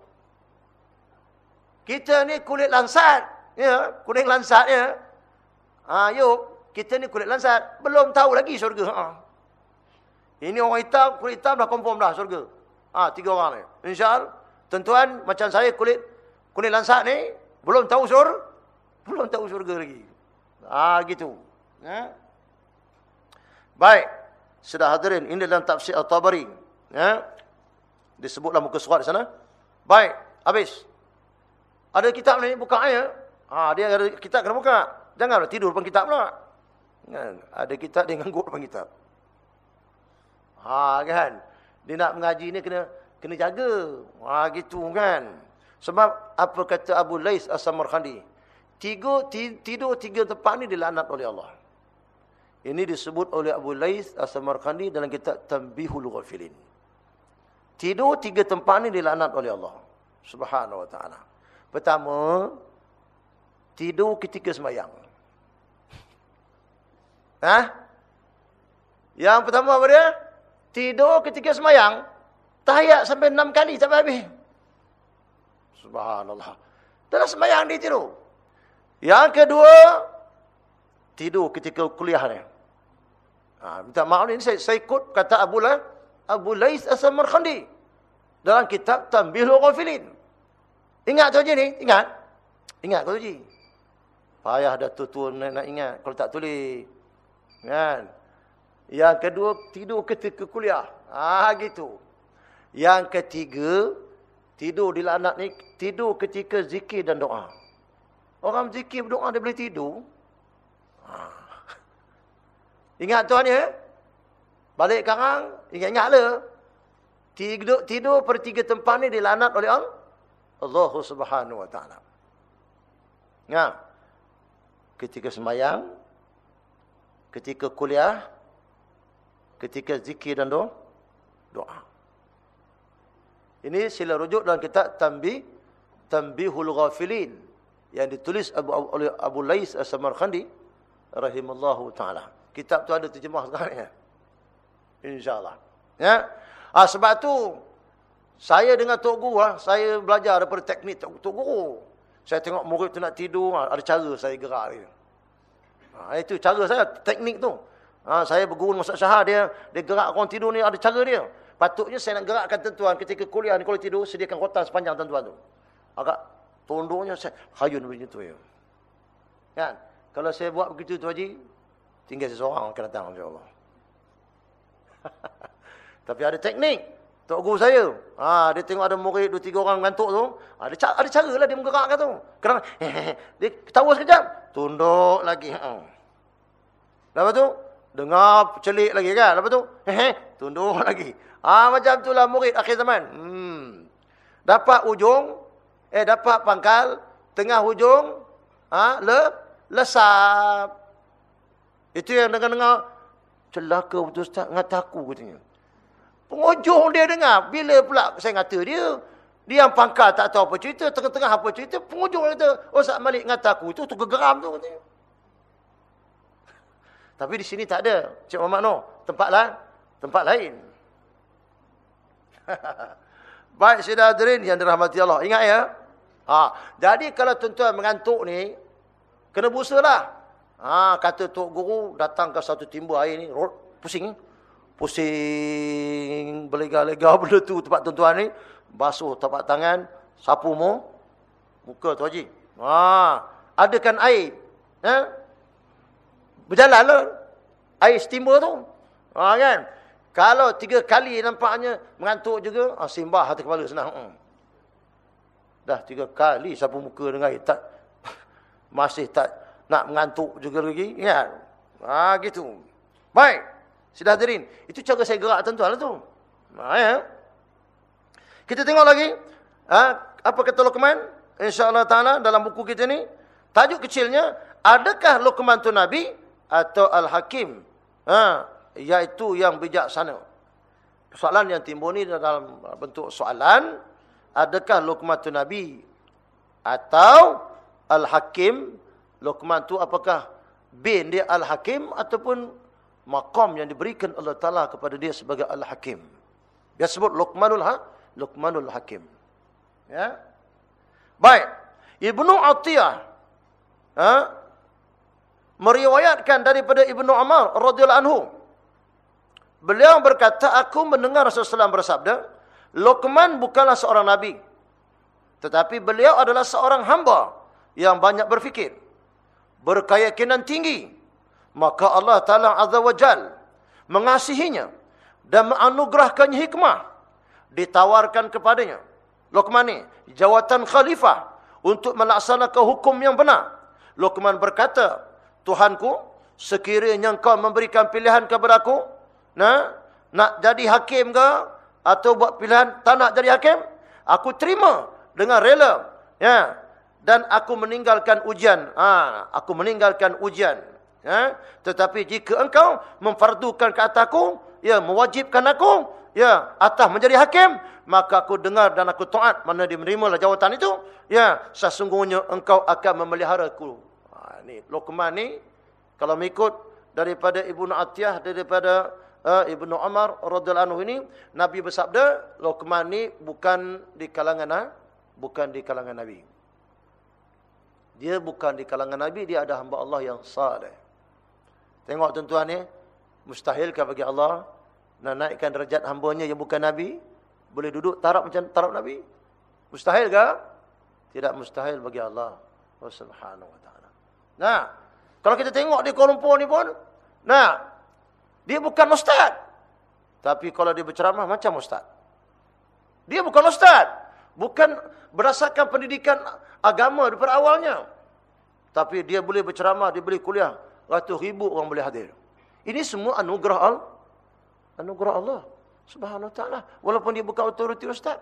Kita ni kulit lansat. Ya, kulit lansat ya. Ha, yuk, kita ni kulit lansat. Belum tahu lagi syurga. Ha. Ini orang hitam, kulit hitam dah confirm dah syurga. Ha, tiga orang ni. InsyaAllah. Tentuan macam saya kulit kulit lansat ni. Belum tahu sur, belum tahu surga lagi. Ah gitu. Ya. Baik. Sudah hadirin, ini dalam tafsir At-Tabari. Ya. Disebutlah muka surat di sana. Baik, habis. Ada kitab ni buka aja. Ah dia ada kitab kena buka. Janganlah tidur depan kitab pula. Kan? Ada kitab dia nganggur depan kitab. Ha kan. Dia nak mengaji ni kena kena jaga. Ha gitu kan. Sebab apa kata Abu Lais As-Samarqandi? Tiga tidur tiga tempat ni dilaknat oleh Allah. Ini disebut oleh Abu Lais As-Samarqandi dalam kitab Tanbihul Ghafilin. Tidur tiga tempat ni dilaknat oleh Allah. Subhanahu wa taala. Pertama, tidur ketika sembahyang. (laughs) Ha? Yang pertama apa dia? Tidur ketika sembahyang. Tahiyat sampai enam kali sampai habis. Subhanallah. Dalam sembahyang dia tidur. Yang kedua, tidur ketika kuliah ni. Ha, minta maaf ni saya, saya ikut kata Abu La, Abu Lais As-Samarqandi dalam kitab Tanbihul Ghafilin. Ingat tu je ni, ingat. Ingat tu je. Payah dah tu nak, nak ingat kalau tak tulis. Kan? Yang kedua tidur ketika kuliah. Ah ha, gitu. Yang ketiga tidur di anak ni tidur ketika zikir dan doa. Orang zikir berdoa dia boleh tidur. Ingat tuan ya. Balik sekarang, ingat-ingatlah. Tidur, tidur per tiga tempat ni dilanat oleh Allah. Allah subhanahu wa ta'ala. Ya. Ketika semayang. Ketika kuliah. Ketika zikir dan doa. Doa. Ini sila rujuk dalam kitab Tambi. Tambihul Ghafilin. Yang ditulis oleh Abu Lais As-Samarkhandi. Rahimallahu ta'ala. Kitab tu ada terjemah sekarang ya. InsyaAllah. Ya. Ah, sebab tu, saya dengan Tok Guru, ah, saya belajar daripada teknik Tok, Tok Guru. Saya tengok murid tu nak tidur, ah, ada cara saya gerak dia. Ah, itu cara saya, teknik tu. Ah, saya berguru masa syahar dia, dia gerak orang tidur ni, ada cara dia. Patutnya saya nak gerakkan tentuan ketika kuliah ni, kalau tidur, sediakan kotak sepanjang tentuan tu. Agak tunduknya, saya hayun begitu ya. Kan? Kalau saya buat begitu tu Haji, Tinggal seseorang akan datang insyaAllah. (laughs) Tapi ada teknik. Tok guru saya. Ha, dia tengok ada murid dua tiga orang ngantuk tu. Ada ha, ada cara lah dia menggerakkan tu. Kerana (laughs) dia ketawa sekejap. Tunduk lagi. Ha. Lepas tu. Dengar celik lagi kan. Lepas tu. (laughs) Tunduk lagi. Ah ha, macam itulah murid akhir zaman. Hmm. Dapat ujung. Eh dapat pangkal. Tengah hujung. Ha, le, lesap. Itu yang dengar-dengar. Celaka betul Ustaz. Ngata aku katanya. Pengujung dia dengar. Bila pula saya ngata dia. Dia yang pangkal tak tahu apa cerita. Tengah-tengah apa cerita. Dia kata. Oh Ustaz Malik ngata aku. Itu tu geram tu katanya. (laughs) Tapi di sini tak ada. Cik Muhammad Noh. Tempat lain. Tempat lain. (laughs) Baik Syedah Adrin yang dirahmati Allah. Ingat ya. Ha, jadi kalau tuan-tuan mengantuk ni. Kena busa lah. Ha, kata Tok Guru datang ke satu timba air ni, pusing. Pusing, berlega-lega benda tu tempat tuan-tuan ni. Basuh tapak tangan, sapu mu, muka tu Haji. Ha, adakan air. Ha? Berjalanlah air timba tu. Ha, kan? Kalau tiga kali nampaknya mengantuk juga, ha, simbah hati kepala senang. Hmm. Dah tiga kali sapu muka dengan air. Tak, (laughs) masih tak nak mengantuk juga lagi. Ingat. Ha, gitu. Baik. Sudah hadirin. Itu cara saya gerak tuan-tuan lah tu. Ha, ya. Kita tengok lagi. Ha, apa kata Luqman? InsyaAllah ta'ala dalam buku kita ni. Tajuk kecilnya. Adakah Luqman tu Nabi? Atau Al-Hakim? Ha, iaitu yang bijaksana. Soalan yang timbul ni dalam bentuk soalan. Adakah Luqman tu Nabi? Atau Al-Hakim? Luqman tu apakah bin dia Al-Hakim ataupun maqam yang diberikan Allah Taala kepada dia sebagai Al-Hakim. Dia sebut Luqmanul Ha, Luqmanul Hakim. Ya. Baik. Ibnu Atiyah ha, meriwayatkan daripada Ibnu Umar radhiyallahu anhu. Beliau berkata, aku mendengar Rasulullah bersabda, Luqman bukanlah seorang nabi, tetapi beliau adalah seorang hamba yang banyak berfikir, berkeyakinan tinggi, maka Allah Taala Azza wa Jal mengasihinya dan menganugerahkannya hikmah ditawarkan kepadanya. Luqman ni jawatan khalifah untuk melaksanakan hukum yang benar. Luqman berkata, Tuhanku, sekiranya engkau memberikan pilihan kepada aku, nah, nak jadi hakim ke atau buat pilihan tak nak jadi hakim, aku terima dengan rela. Ya. Dan aku meninggalkan ujian. Ha, aku meninggalkan ujian. Ya. Tetapi jika engkau memfardukan ke atasku, ya, mewajibkan aku, ya, atas menjadi hakim, maka aku dengar dan aku taat mana dia menerima jawatan itu, ya, sesungguhnya engkau akan memelihara aku. Ha, ni, Luqman ni, kalau mengikut daripada Ibnu Atiyah, daripada uh, Ibnu Umar radhiyallahu anhu ini, Nabi bersabda, Luqman ni bukan di kalangan ha? bukan di kalangan Nabi. Dia bukan di kalangan Nabi, dia ada hamba Allah yang saleh. Tengok tuan-tuan ni, mustahilkah bagi Allah nak naikkan derajat hambanya yang bukan Nabi? Boleh duduk tarap macam tarap Nabi? Mustahil ke? Tidak mustahil bagi Allah. Oh, subhanahu wa ta'ala. Nah, kalau kita tengok di Kuala Lumpur ni pun, nah, dia bukan ustaz. Tapi kalau dia berceramah macam ustaz. Dia bukan ustaz. Bukan berdasarkan pendidikan agama daripada awalnya. Tapi dia boleh berceramah, dia boleh kuliah. Ratus ribu orang boleh hadir. Ini semua anugerah Allah. Anugerah Allah. Subhanahu wa ta'ala. Walaupun dia bukan otoriti ustaz.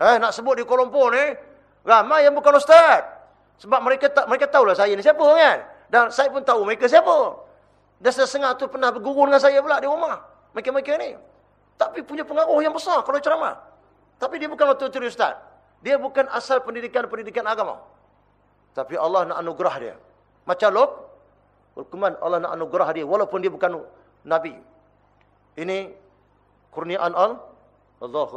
Eh, nak sebut di Kuala Lumpur ni. Ramai yang bukan ustaz. Sebab mereka tak mereka tahulah saya ni siapa kan. Dan saya pun tahu mereka siapa. Dan sesengah tu pernah berguru dengan saya pula di rumah. Mereka-mereka ni. Tapi punya pengaruh yang besar kalau ceramah. Tapi dia bukan otoriti ustaz. Dia bukan asal pendidikan-pendidikan agama. Tapi Allah nak anugerah dia. Macam Lok. Hukuman Allah nak anugerah dia. Walaupun dia bukan Nabi. Ini kurniaan Allah.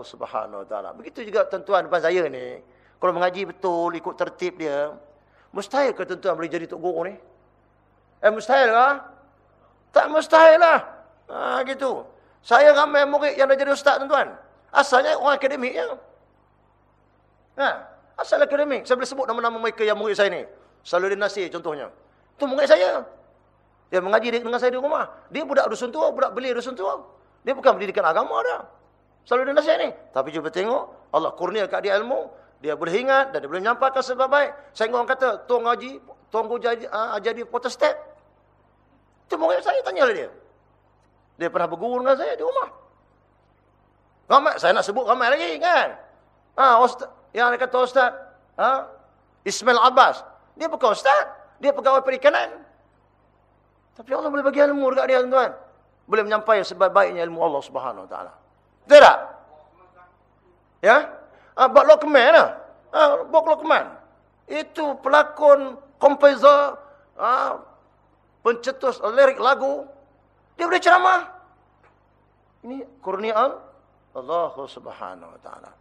Subhanahu wa ta'ala. Begitu juga tuan-tuan depan saya ni. Kalau mengaji betul, ikut tertib dia. Mustahil ke tuan-tuan boleh jadi Tok Guru ni? Eh mustahil ke? Tak mustahil lah. Ha, gitu. Saya ramai murid yang dah jadi ustaz tuan-tuan. Asalnya orang akademik ya. Ha, asal akademik. Saya boleh sebut nama-nama mereka yang murid saya ni. Saluddin Nasir contohnya. Itu murid saya. Dia mengaji dengan saya di rumah. Dia budak dusun tua, budak beli dusun tua. Dia bukan pendidikan agama dah. Saluddin Nasir ni. Tapi cuba tengok, Allah kurnia kat dia ilmu. Dia boleh ingat dan dia boleh menyampaikan sebab baik. Saya orang kata, tuan ngaji, tuan guru jadi, uh, jadi protestan. Itu murid saya tanya dia. Dia pernah berguru dengan saya di rumah. Ramai, saya nak sebut ramai lagi kan. Ha, ustaz, yang kata ustaz, ha? Ismail Abbas. Dia bukan ustaz. Dia pegawai perikanan. Tapi Allah boleh bagi ilmu dekat dia tuan-tuan. Boleh menyampaikan sebaik-baiknya ilmu Allah Subhanahu Taala. Tidak? Ya? Ha, Bok Lokman lah. Ha, Bok Lokman. Itu pelakon, komposer, ha, pencetus lirik lagu. Dia boleh ceramah. Ini kurniaan Allah subhanahu wa ta'ala.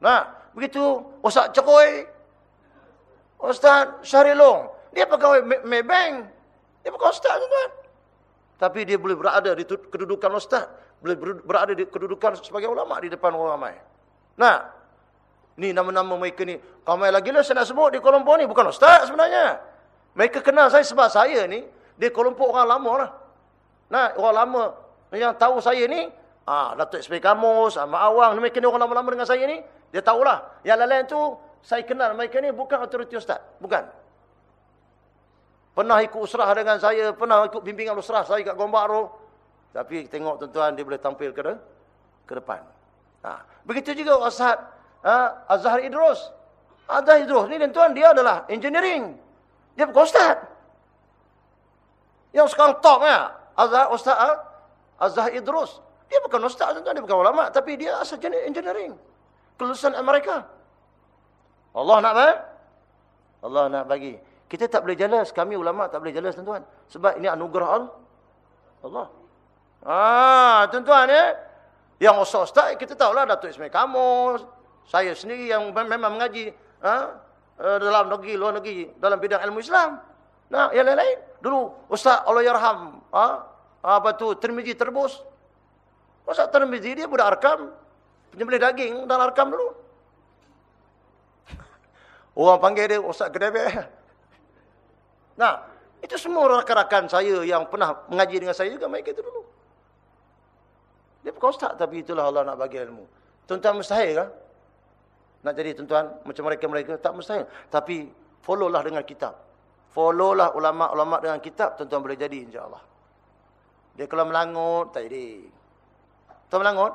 Nah, begitu Ustaz Cekoi, Ustaz Syahrilong, dia pegawai Maybank. Dia bukan Ustaz tuan Tapi dia boleh berada di kedudukan Ustaz. Boleh berada di kedudukan sebagai ulama di depan orang ramai. Nah, ni nama-nama mereka ni. Ramai lagi lah saya nak sebut di Kuala Lumpur ni. Bukan Ustaz sebenarnya. Mereka kenal saya sebab saya ni, di Kuala Lumpur orang lama lah. Nah, orang lama yang tahu saya ni, Ah, Datuk SP Kamus, Ahmad Awang, mereka ni orang lama-lama dengan saya ni, dia tahulah. Yang lain-lain tu, saya kenal mereka ni bukan otoriti ustaz. Bukan. Pernah ikut usrah dengan saya, pernah ikut bimbingan usrah saya kat Gombak tu. Tapi tengok tuan-tuan, dia boleh tampil ke, ke depan. Ha. Begitu juga Ustaz ha, Azhar Idrus. Azhar Idrus ni tuan dia adalah engineering. Dia bukan Ustaz. Yang sekarang top ya, Azhar Ustaz ha? Azhar Idrus. Dia bukan ustaz tuan dia bukan ulama, tapi dia asal jenis engineering. Kelulusan Amerika. Allah nak apa? Allah nak bagi. Kita tak boleh jelas, kami ulama tak boleh jelas tuan-tuan. Sebab ini anugerah. Allah. Ah, tuan-tuan ya. Yang ustaz-ustaz kita tahulah Datuk Ismail Kamus, saya sendiri yang memang mengaji ha? dalam negeri, luar negeri dalam bidang ilmu Islam. Nah, yang lain-lain. Dulu Ustaz Allah Yarham, ha? apa tu, termiji terbus. Ustaz Tirmizi dia budak arkam. Penyembelih daging dan arkam dulu. (laughs) Orang panggil dia Ustaz Kedebek. (laughs) Nah, itu semua rakan-rakan saya yang pernah mengaji dengan saya juga main kita dulu. Dia bukan ustaz tapi itulah Allah nak bagi ilmu. Tuan-tuan mustahil kan? Nak jadi tuan-tuan macam mereka-mereka? Tak mustahil. Tapi follow lah dengan kitab. Follow lah ulama'-ulama' dengan kitab. Tuan-tuan boleh jadi insyaAllah. Dia kalau melangut, tak jadi. Tuan melangut?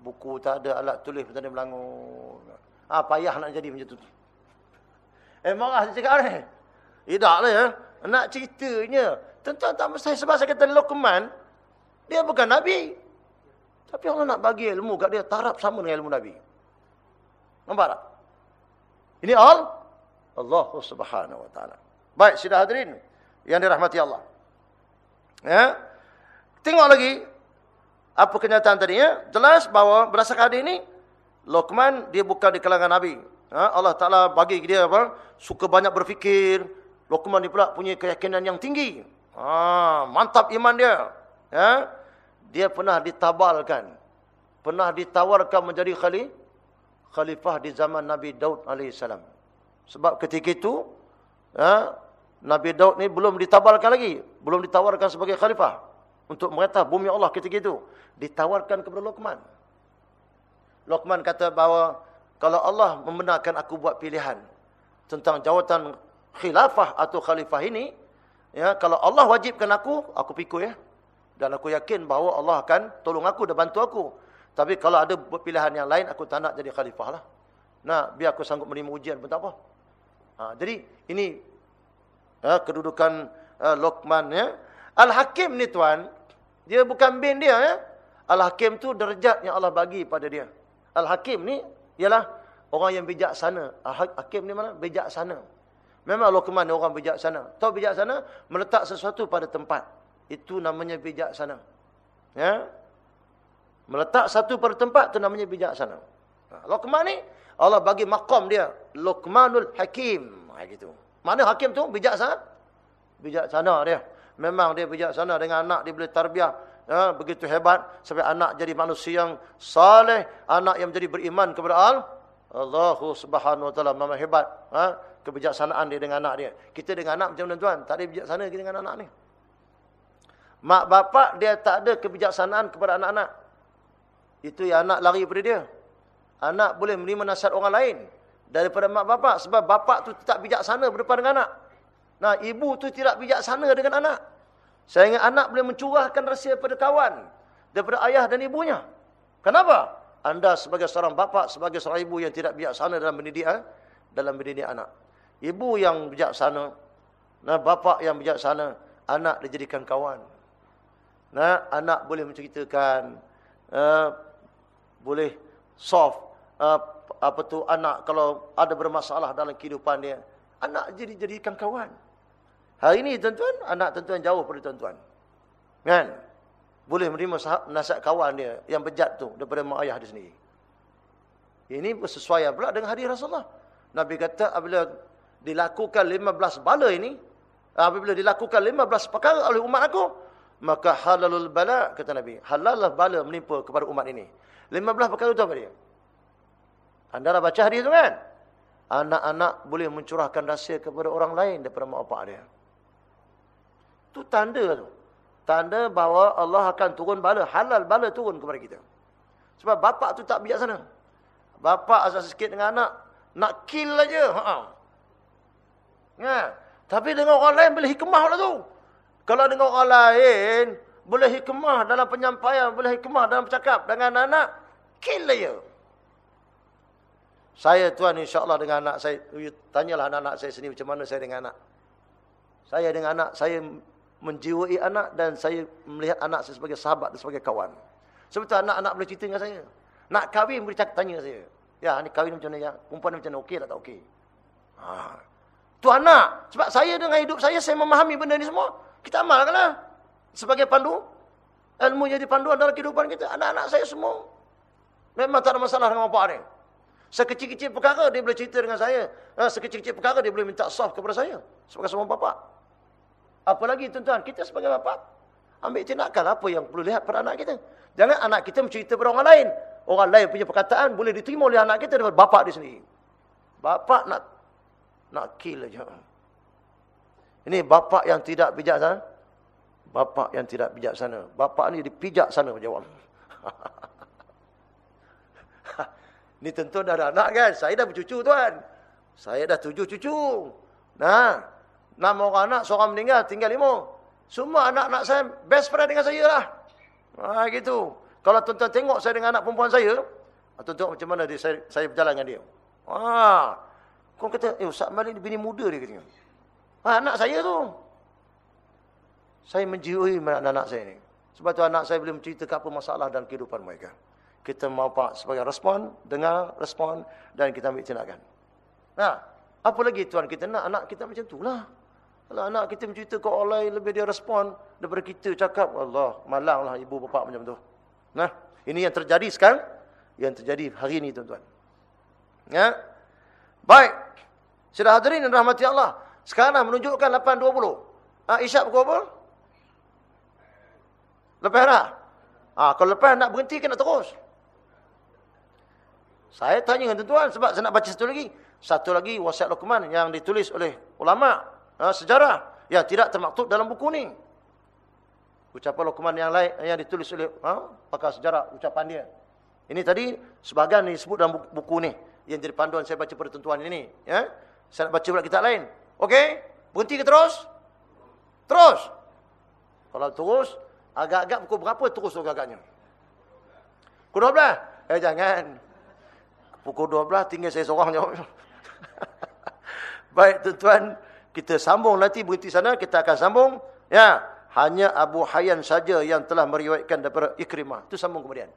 Buku tak ada, alat tulis pun melangut. Ah, payah nak jadi macam tu. Eh, marah saya cakap ni. Tidak lah ya. Nak ceritanya. Tuan-tuan tak mustahil. Sebab saya kata Luqman, dia bukan Nabi. Tapi Allah nak bagi ilmu kat dia taraf sama dengan ilmu Nabi. Nampak tak? Ini all Allah Subhanahu wa taala. Baik, sudah hadirin yang dirahmati Allah. Ya. Tengok lagi apa kenyataan tadi ya. Jelas bahawa berdasarkan hadis ini Luqman dia bukan di kalangan Nabi. Ha? Allah Taala bagi dia apa? Suka banyak berfikir. Luqman ni pula punya keyakinan yang tinggi. Ha, mantap iman dia. Ya dia pernah ditabalkan. Pernah ditawarkan menjadi khalif, khalifah di zaman Nabi Daud AS. Sebab ketika itu, ya, Nabi Daud ni belum ditabalkan lagi. Belum ditawarkan sebagai khalifah. Untuk merintah bumi Allah ketika itu. Ditawarkan kepada Luqman. Luqman kata bahawa, kalau Allah membenarkan aku buat pilihan tentang jawatan khilafah atau khalifah ini, ya, kalau Allah wajibkan aku, aku pikul ya. Dan aku yakin bahawa Allah akan tolong aku dan bantu aku. Tapi kalau ada pilihan yang lain, aku tak nak jadi khalifah lah. Nah, biar aku sanggup menerima ujian pun tak apa. Ha, jadi, ini ya, kedudukan uh, Luqman. Ya. Al-Hakim ni tuan, dia bukan bin dia. Ya. Al-Hakim tu derajat yang Allah bagi pada dia. Al-Hakim ni ialah orang yang bijaksana. Al-Hakim ni mana? Bijaksana. Memang Luqman ni orang bijaksana. Tahu bijaksana? Meletak sesuatu pada tempat. Itu namanya bijaksana. Ya. Meletak satu pada tempat itu namanya bijaksana. Ha, Luqman ni Allah bagi maqam dia Luqmanul Hakim. Ha gitu. Mana hakim tu? Bijaksana. Bijaksana dia. Memang dia bijaksana dengan anak dia boleh tarbiyah ya, begitu hebat sampai anak jadi manusia yang saleh, anak yang menjadi beriman kepada Allah. Allah Subhanahu wa taala memang hebat ha? kebijaksanaan dia dengan anak dia. Kita dengan anak macam mana tuan? Tak ada bijaksana kita dengan anak ni. Mak bapak dia tak ada kebijaksanaan kepada anak-anak. Itu yang anak lari pada dia. Anak boleh menerima nasihat orang lain. Daripada mak bapak. Sebab bapak tu tak bijaksana berdepan dengan anak. Nah, ibu tu tidak bijaksana dengan anak. Saya anak boleh mencurahkan rahsia pada kawan. Daripada ayah dan ibunya. Kenapa? Anda sebagai seorang bapak, sebagai seorang ibu yang tidak bijaksana dalam mendidik, eh? dalam mendidik anak. Ibu yang bijaksana, nah, bapak yang bijaksana, anak dijadikan kawan. Nah, anak boleh menceritakan, uh, boleh soft, apa tu anak kalau ada bermasalah dalam kehidupan dia, anak jadi jadikan kawan. Hari ini tuan-tuan, anak tuan-tuan jauh pada tuan-tuan. Kan? Boleh menerima nasihat kawan dia yang bejat tu daripada mak ayah dia sendiri. Ini sesuai pula dengan hadis Rasulullah. Nabi kata apabila dilakukan 15 bala ini, apabila dilakukan 15 perkara oleh umat aku, maka halalul bala kata Nabi halallah bala menimpa kepada umat ini 15 perkara itu apa dia anda dah baca hadis tu kan? Anak-anak boleh mencurahkan rahsia kepada orang lain daripada mak bapak dia. Tu tanda tu. Tanda bahawa Allah akan turun bala halal bala turun kepada kita. Sebab bapak tu tak bijaksana. Bapak asal sikit dengan anak nak kill aja. Ha. Ya. Tapi dengan orang lain boleh hikmah lah tu. Kalau dengan orang lain, boleh hikmah dalam penyampaian, boleh hikmah dalam bercakap. Dengan anak, kill dia. Saya tuan insyaAllah dengan anak saya, tanyalah anak-anak saya sini macam mana saya dengan anak. Saya dengan anak, saya menjiwai anak dan saya melihat anak saya sebagai sahabat dan sebagai kawan. Sebab anak-anak boleh cerita dengan saya. Nak kahwin boleh tanya saya. Ya, ni kahwin macam mana ya? Perempuan macam mana? Okey tak okey? Ha. Tu anak. Sebab saya dengan hidup saya, saya memahami benda ni semua. Kita amalkanlah. Sebagai pandu. Ilmu jadi panduan dalam kehidupan kita. Anak-anak saya semua. Memang tak ada masalah dengan bapak ni. Sekecil-kecil perkara dia boleh cerita dengan saya. Ha, sekecil-kecil perkara dia boleh minta soft kepada saya. Sebagai seorang bapak. Apalagi tuan-tuan. Kita sebagai bapak. Ambil tindakan apa yang perlu lihat pada anak kita. Jangan anak kita mencerita pada orang lain. Orang lain punya perkataan boleh diterima oleh anak kita daripada bapak dia sendiri. Bapak nak Nak kill aja. Ini bapa yang tidak bijaksana. Bapa yang tidak bijaksana. Bapa ni dipijak sana jawab. (laughs) Ini tentu dah ada anak kan. Saya dah bercucu tuan. Saya dah tujuh cucu. Nah, enam orang anak, seorang meninggal, tinggal lima. Semua anak-anak saya best friend dengan saya lah. Ha, gitu. Kalau tuan-tuan tengok saya dengan anak perempuan saya, ha, tuan tengok macam mana dia, saya, saya berjalan dengan dia. Ha, kau kata, eh Ustaz Malik ni bini muda dia katanya. Ha, anak saya tu. Saya menjiwai anak-anak saya ni. Sebab tu anak saya boleh menceritakan apa masalah dalam kehidupan mereka. Kita mau pak sebagai respon, dengar respon dan kita ambil tindakan. Nah, apa lagi tuan kita nak anak kita macam tu lah. Kalau anak kita mencerita ke orang lain, lebih dia respon daripada kita cakap, Allah, malanglah ibu bapa macam tu. Nah, ini yang terjadi sekarang, yang terjadi hari ini tuan-tuan. Ya. Baik. Sudah hadirin dan rahmati Allah. Sekarang menunjukkan 8.20. Ah, isyak pukul apa? Lepas dah. Ah, kalau lepas nak berhenti ke nak terus? Saya tanya dengan tuan-tuan sebab saya nak baca satu lagi. Satu lagi wasiat Luqman yang ditulis oleh ulama ha, sejarah yang tidak termaktub dalam buku ni. Ucapan Luqman yang lain yang ditulis oleh ha, pakar sejarah ucapan dia. Ini tadi sebagian disebut dalam buku, buku ni yang jadi panduan saya baca pertentuan ini, ya. Saya nak baca pula kitab lain. Okey? Berhenti ke terus? Terus. Kalau terus, agak-agak pukul berapa terus agak-agaknya? Pukul 12? Eh jangan. Pukul 12 tinggal saya seorang jawab. (laughs) Baik tuan-tuan, kita sambung nanti berhenti sana kita akan sambung. Ya hanya Abu Hayyan saja yang telah meriwayatkan daripada Ikrimah. Itu sambung kemudian.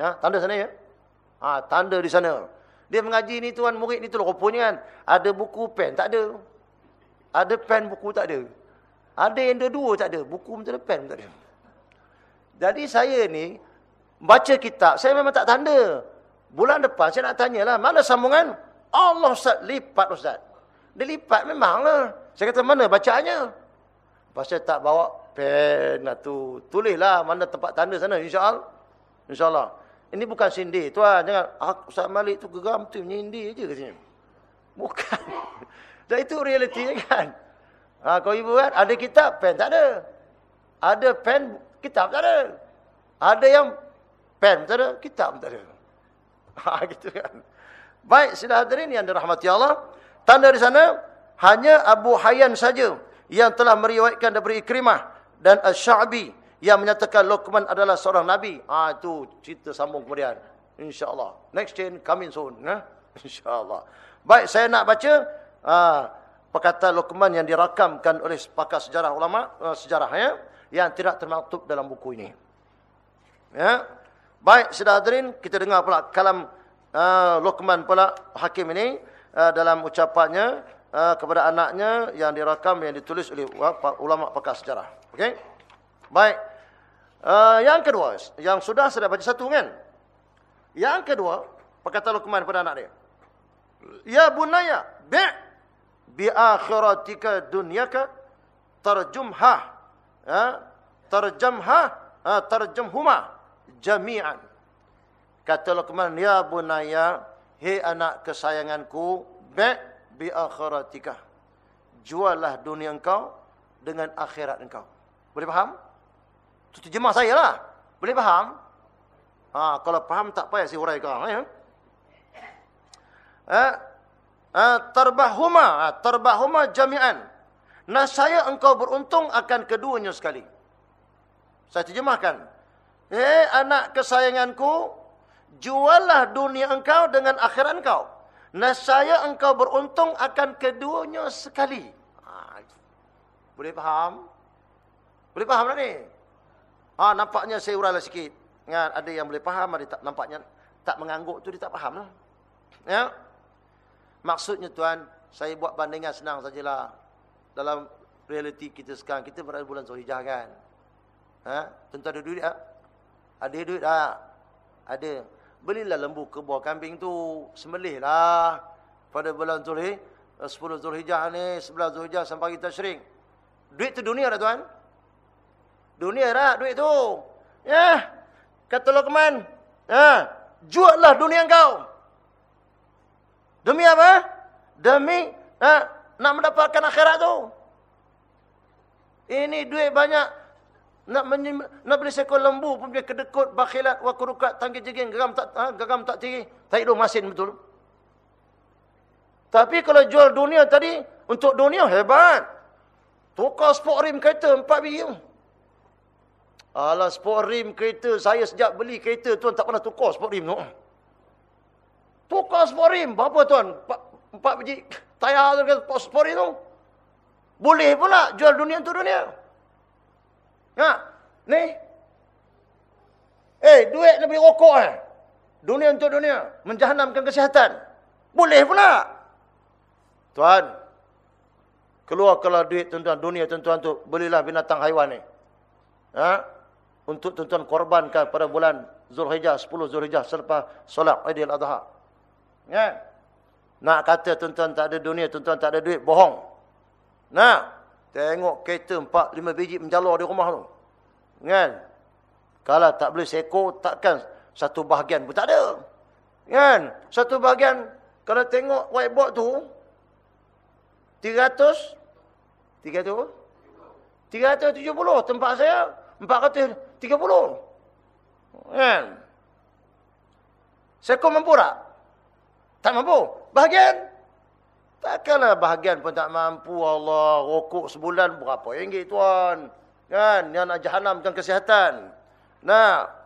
Ya tanda sana ya? Ha, tanda di sana. Dia mengaji ni tuan murid ni tu rupanya kan. Ada buku pen tak ada. Ada pen buku tak ada. Ada yang dua-dua tak ada. Buku ada pen tak ada. Jadi saya ni baca kitab saya memang tak tanda bulan depan saya nak tanyalah mana sambungan Allah Ustaz lipat Ustaz dia lipat memanglah. Saya kata mana bacaannya? Pasal tak bawa pen tu. Tulislah mana tempat tanda sana insya-Allah. Insya-Allah. Ini bukan sindir tuan. Jangan ah, Ustaz Malik tu geram tu menyindir aje katanya. Bukan. (laughs) Dan itu realiti kan. Ha, kau ibu kan ada kitab pen tak ada. Ada pen kitab tak ada. Ada yang pen tak ada, kitab tak ada. (laughs) Ha gitu kan. Baik, sila hadirin yang dirahmati Allah. Tanda di sana hanya Abu Hayyan saja yang telah meriwayatkan daripada Ikrimah dan Asy-Sya'bi yang menyatakan Luqman adalah seorang nabi. Ah itu cerita sambung kemudian. Insya-Allah. Next chain coming soon, nah. (laughs) Insya-Allah. Baik, saya nak baca ah perkataan Luqman yang dirakamkan oleh pakar sejarah ulama uh, sejarah ya yang tidak termaktub dalam buku ini. Ya. Baik, sudah hadirin kita dengar pula kalam uh, Luqman pula hakim ini uh, dalam ucapannya uh, kepada anaknya yang direkam yang ditulis oleh ulama pakar sejarah. Okey. Baik. Uh, yang kedua, yang sudah saya baca satu kan? Yang kedua, perkataan Luqman kepada anak dia. Ya bunaya, bi bi akhiratika dunyaka tarjumha. Ha? Tarjamha, ha? tarjumhuma jami'an. Kata Luqman, ya bunaya, Hei anak kesayanganku, be bi akhiratika. Juallah dunia engkau dengan akhirat engkau. Boleh faham? Itu terjemah saya lah. Boleh faham? Ha, kalau faham tak payah saya uraikan. Ya? Ha? Ha, tarbahuma, ha, tarbahuma jami'an. Nah saya engkau beruntung akan keduanya sekali. Saya terjemahkan. Hei anak kesayanganku, juallah dunia engkau dengan akhirat engkau. Nasaya engkau beruntung akan keduanya sekali. Ha, boleh faham? Boleh faham tak ni? Ha, nampaknya saya urailah sikit. Ingat, ada yang boleh faham, ada tak, nampaknya tak mengangguk tu dia tak faham lah. Ya? Maksudnya tuan, saya buat bandingan senang sajalah. Dalam realiti kita sekarang, kita berada bulan Zulhijjah kan? Ha? Tentu ada duit tak? Ada duit tak? Ada. Belilah lembu kebua kambing tu. Sembelihlah. Pada bulan Zulhijjah. 10 Zulhijjah ni. 11 Zulhijjah sampai kita syring. Duit tu dunia dah tuan. Dunia dah duit tu. Ya. Kata Luqman. Ya. Jual lah dunia kau. Demi apa? Demi ha, nak mendapatkan akhirat tu. Ini duit banyak. Nak nak beli seekor lembu pun dia kedekut, bakhilat, wakurukat, tangki jeging, geram tak ha, geram tak tinggi. Tak hidup masin betul. Tapi kalau jual dunia tadi, untuk dunia hebat. Tukar sport rim kereta, empat biji. Alah sport rim kereta, saya sejak beli kereta tuan tak pernah tukar sport rim tu. Tukar sport rim, berapa tuan? Empat, empat biji tayar sport rim tu. Boleh pula jual dunia untuk dunia. Ha, ni. Eh, duit nak beli rokok eh. Dunia untuk dunia. Menjahanamkan kesihatan. Boleh pula. Tuan. Keluarkanlah duit tuan-tuan. Dunia tuan-tuan tu. Belilah binatang haiwan ni. Ha? Untuk tuan-tuan korbankan pada bulan Zulhijjah. 10 Zulhijjah selepas solat Aidil Adha. Ya. Nak kata tuan-tuan tak ada dunia. Tuan-tuan tak ada duit. Bohong. Nah. Tengok kereta empat, lima biji menjalur di rumah tu. Kan? Kalau tak boleh seko, takkan satu bahagian pun tak ada. Kan? Satu bahagian, kalau tengok whiteboard tu, 300, 300, 370 tempat saya, 430. Kan? Seko mampu tak? Tak mampu. Bahagian? Takkanlah bahagian pun tak mampu Allah. Rokok sebulan berapa ringgit tuan. Kan? Yang nak jahanamkan kesihatan. Nah.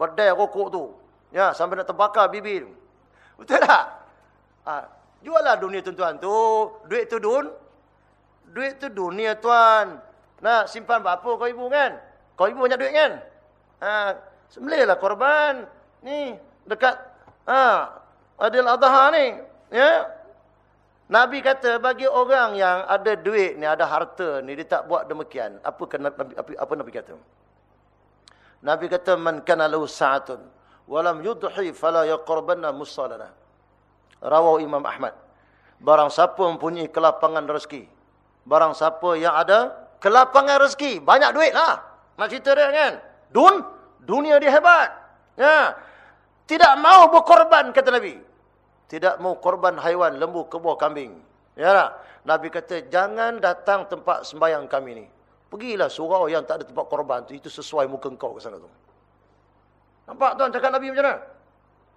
Berdaya rokok tu. Ya, sampai nak terbakar bibir. Betul tak? Ha, jualah dunia tuan-tuan tu. Duit tu dun. Duit tu dunia tuan. Nah, simpan berapa kau ibu kan? Kau ibu banyak duit kan? Ha, sembelihlah korban. Ni, dekat ha, Adil Adha ni. Ya, Nabi kata bagi orang yang ada duit ni, ada harta ni, dia tak buat demikian. Apa kena apa, apa Nabi kata? Nabi kata, Man kana lahu sa'atun, walam yudhi fala yaqorbanna musalana. Rawau Imam Ahmad. Barang siapa mempunyai kelapangan rezeki. Barang siapa yang ada kelapangan rezeki. Banyak duit lah. Nak cerita dia kan? Dun, dunia dia hebat. Ya. Tidak mau berkorban, kata Nabi tidak mau korban haiwan, lembu, kebua, kambing. Ya tak? Nabi kata, jangan datang tempat sembahyang kami ni. Pergilah surau yang tak ada tempat korban tu. Itu sesuai muka kau ke sana tu. Nampak tuan cakap Nabi macam mana?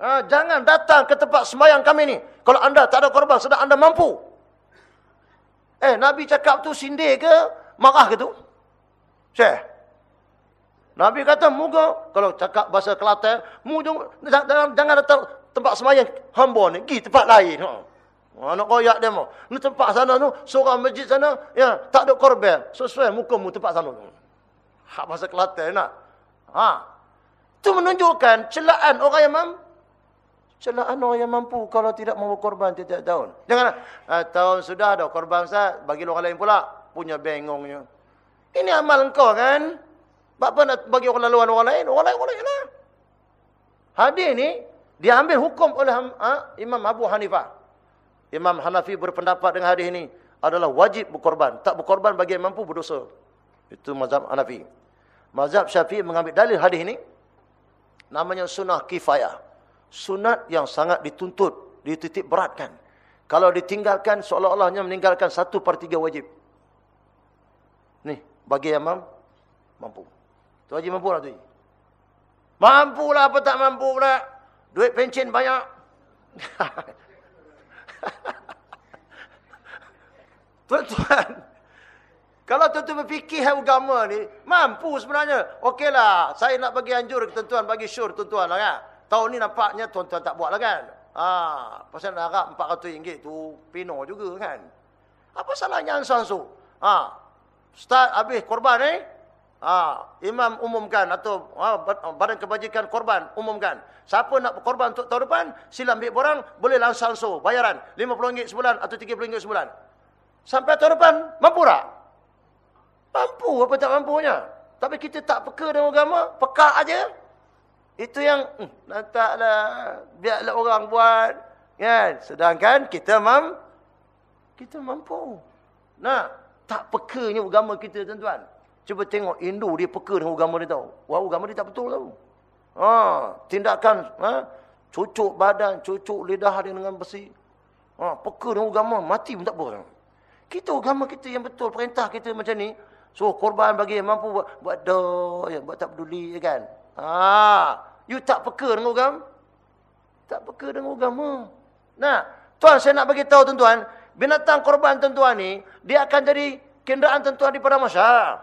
Ha, jangan datang ke tempat sembahyang kami ni. Kalau anda tak ada korban, sedang anda mampu. Eh, Nabi cakap tu sindir ke? Marah ke tu? Syekh. Nabi kata, muka, kalau cakap bahasa Kelantan, jangan, jangan datang tempat semayang hamba ni pergi tempat lain ha. Ha, nak koyak dia mau. Ni tempat sana tu, seorang masjid sana, ya, tak ada korban. Sesuai muka mu tempat sana tu. Hak bahasa Kelantan nak. Ha. Tu menunjukkan celaan orang yang. Celaan orang yang mampu kalau tidak mau korban tiap-tiap tahun. Jangan ha, tahun sudah ada korban sah, bagi orang lain pula punya bengongnya. Ini amal engkau kan? Apa nak bagi orang laluan orang lain? Orang lain orang lain lah. Hadis ni Diambil hukum oleh ha, Imam Abu Hanifah. Imam Hanafi berpendapat dengan hadis ini adalah wajib berkorban. Tak berkorban bagi yang mampu berdosa. Itu mazhab Hanafi. Mazhab Syafi'i mengambil dalil hadis ini. Namanya sunnah kifayah. Sunat yang sangat dituntut, dititik beratkan. Kalau ditinggalkan, seolah-olahnya meninggalkan satu per tiga wajib. Nih, bagi yang mampu. Tu wajib mampu lah tu. Mampulah apa tak mampu pula. Duit pencen banyak. (laughs) Tuan-tuan. Kalau tuan-tuan berfikir agama ni. Mampu sebenarnya. Okeylah. Saya nak bagi anjur ke tuan-tuan. Bagi syur tuan-tuan lah kan. Tahun ni nampaknya tuan-tuan tak buat lah kan. Ha, pasal nak harap RM400 tu. Pino juga kan. Apa salahnya ansang tu? Ha, start habis korban ni. Eh? Ha, imam umumkan atau ha, badan kebajikan korban umumkan. Siapa nak korban untuk tahun depan, sila ambil borang, boleh langsung so, bayaran. RM50 sebulan atau RM30 sebulan. Sampai tahun depan, mampu tak? Mampu apa tak mampunya. Tapi kita tak peka dengan agama, peka aja. Itu yang, hmm, nantaklah, biarlah orang buat. Kan? Sedangkan kita mam, kita mampu. Nah, tak pekanya agama kita tuan-tuan. Cuba tengok Hindu dia peka dengan agama dia tahu. Wah, agama dia tak betul tahu. Ha, tindakan ha, cucuk badan, cucuk lidah dia dengan besi. Ha, peka dengan agama, mati pun tak apa. Kita agama kita yang betul, perintah kita macam ni. So, korban bagi yang mampu buat, buat doh, ya, buat tak peduli, ya kan? Ha, you tak peka dengan agama? Tak peka dengan agama. Nah, tuan saya nak bagi tahu tuan-tuan, binatang korban tuan-tuan ni, dia akan jadi kenderaan tuan-tuan di pada masa.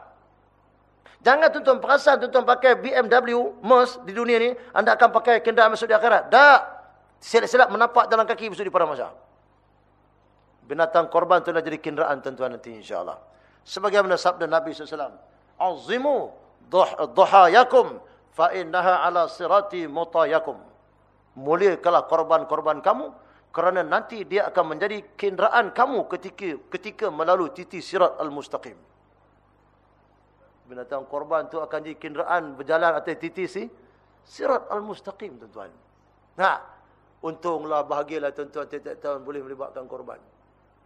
Jangan tuan-tuan perasan tuan-tuan pakai BMW, Merc di dunia ni, anda akan pakai kenderaan masuk di akhirat. Tak. Silap-silap menapak dalam kaki masuk di pada masa binatang korban itu jadi kenderaan tuan-tuan nanti insyaAllah. Sebagaimana sabda Nabi SAW. Azimu duhayakum fa innaha ala sirati mutayakum. Muliakanlah korban-korban kamu. Kerana nanti dia akan menjadi kenderaan kamu ketika ketika melalui titi sirat al-mustaqim. Binatang korban itu akan jadi kenderaan berjalan atas titi si sirat al-mustaqim tuan-tuan. Nah, untunglah bahagialah tuan-tuan tiap-tiap tahun boleh melibatkan korban.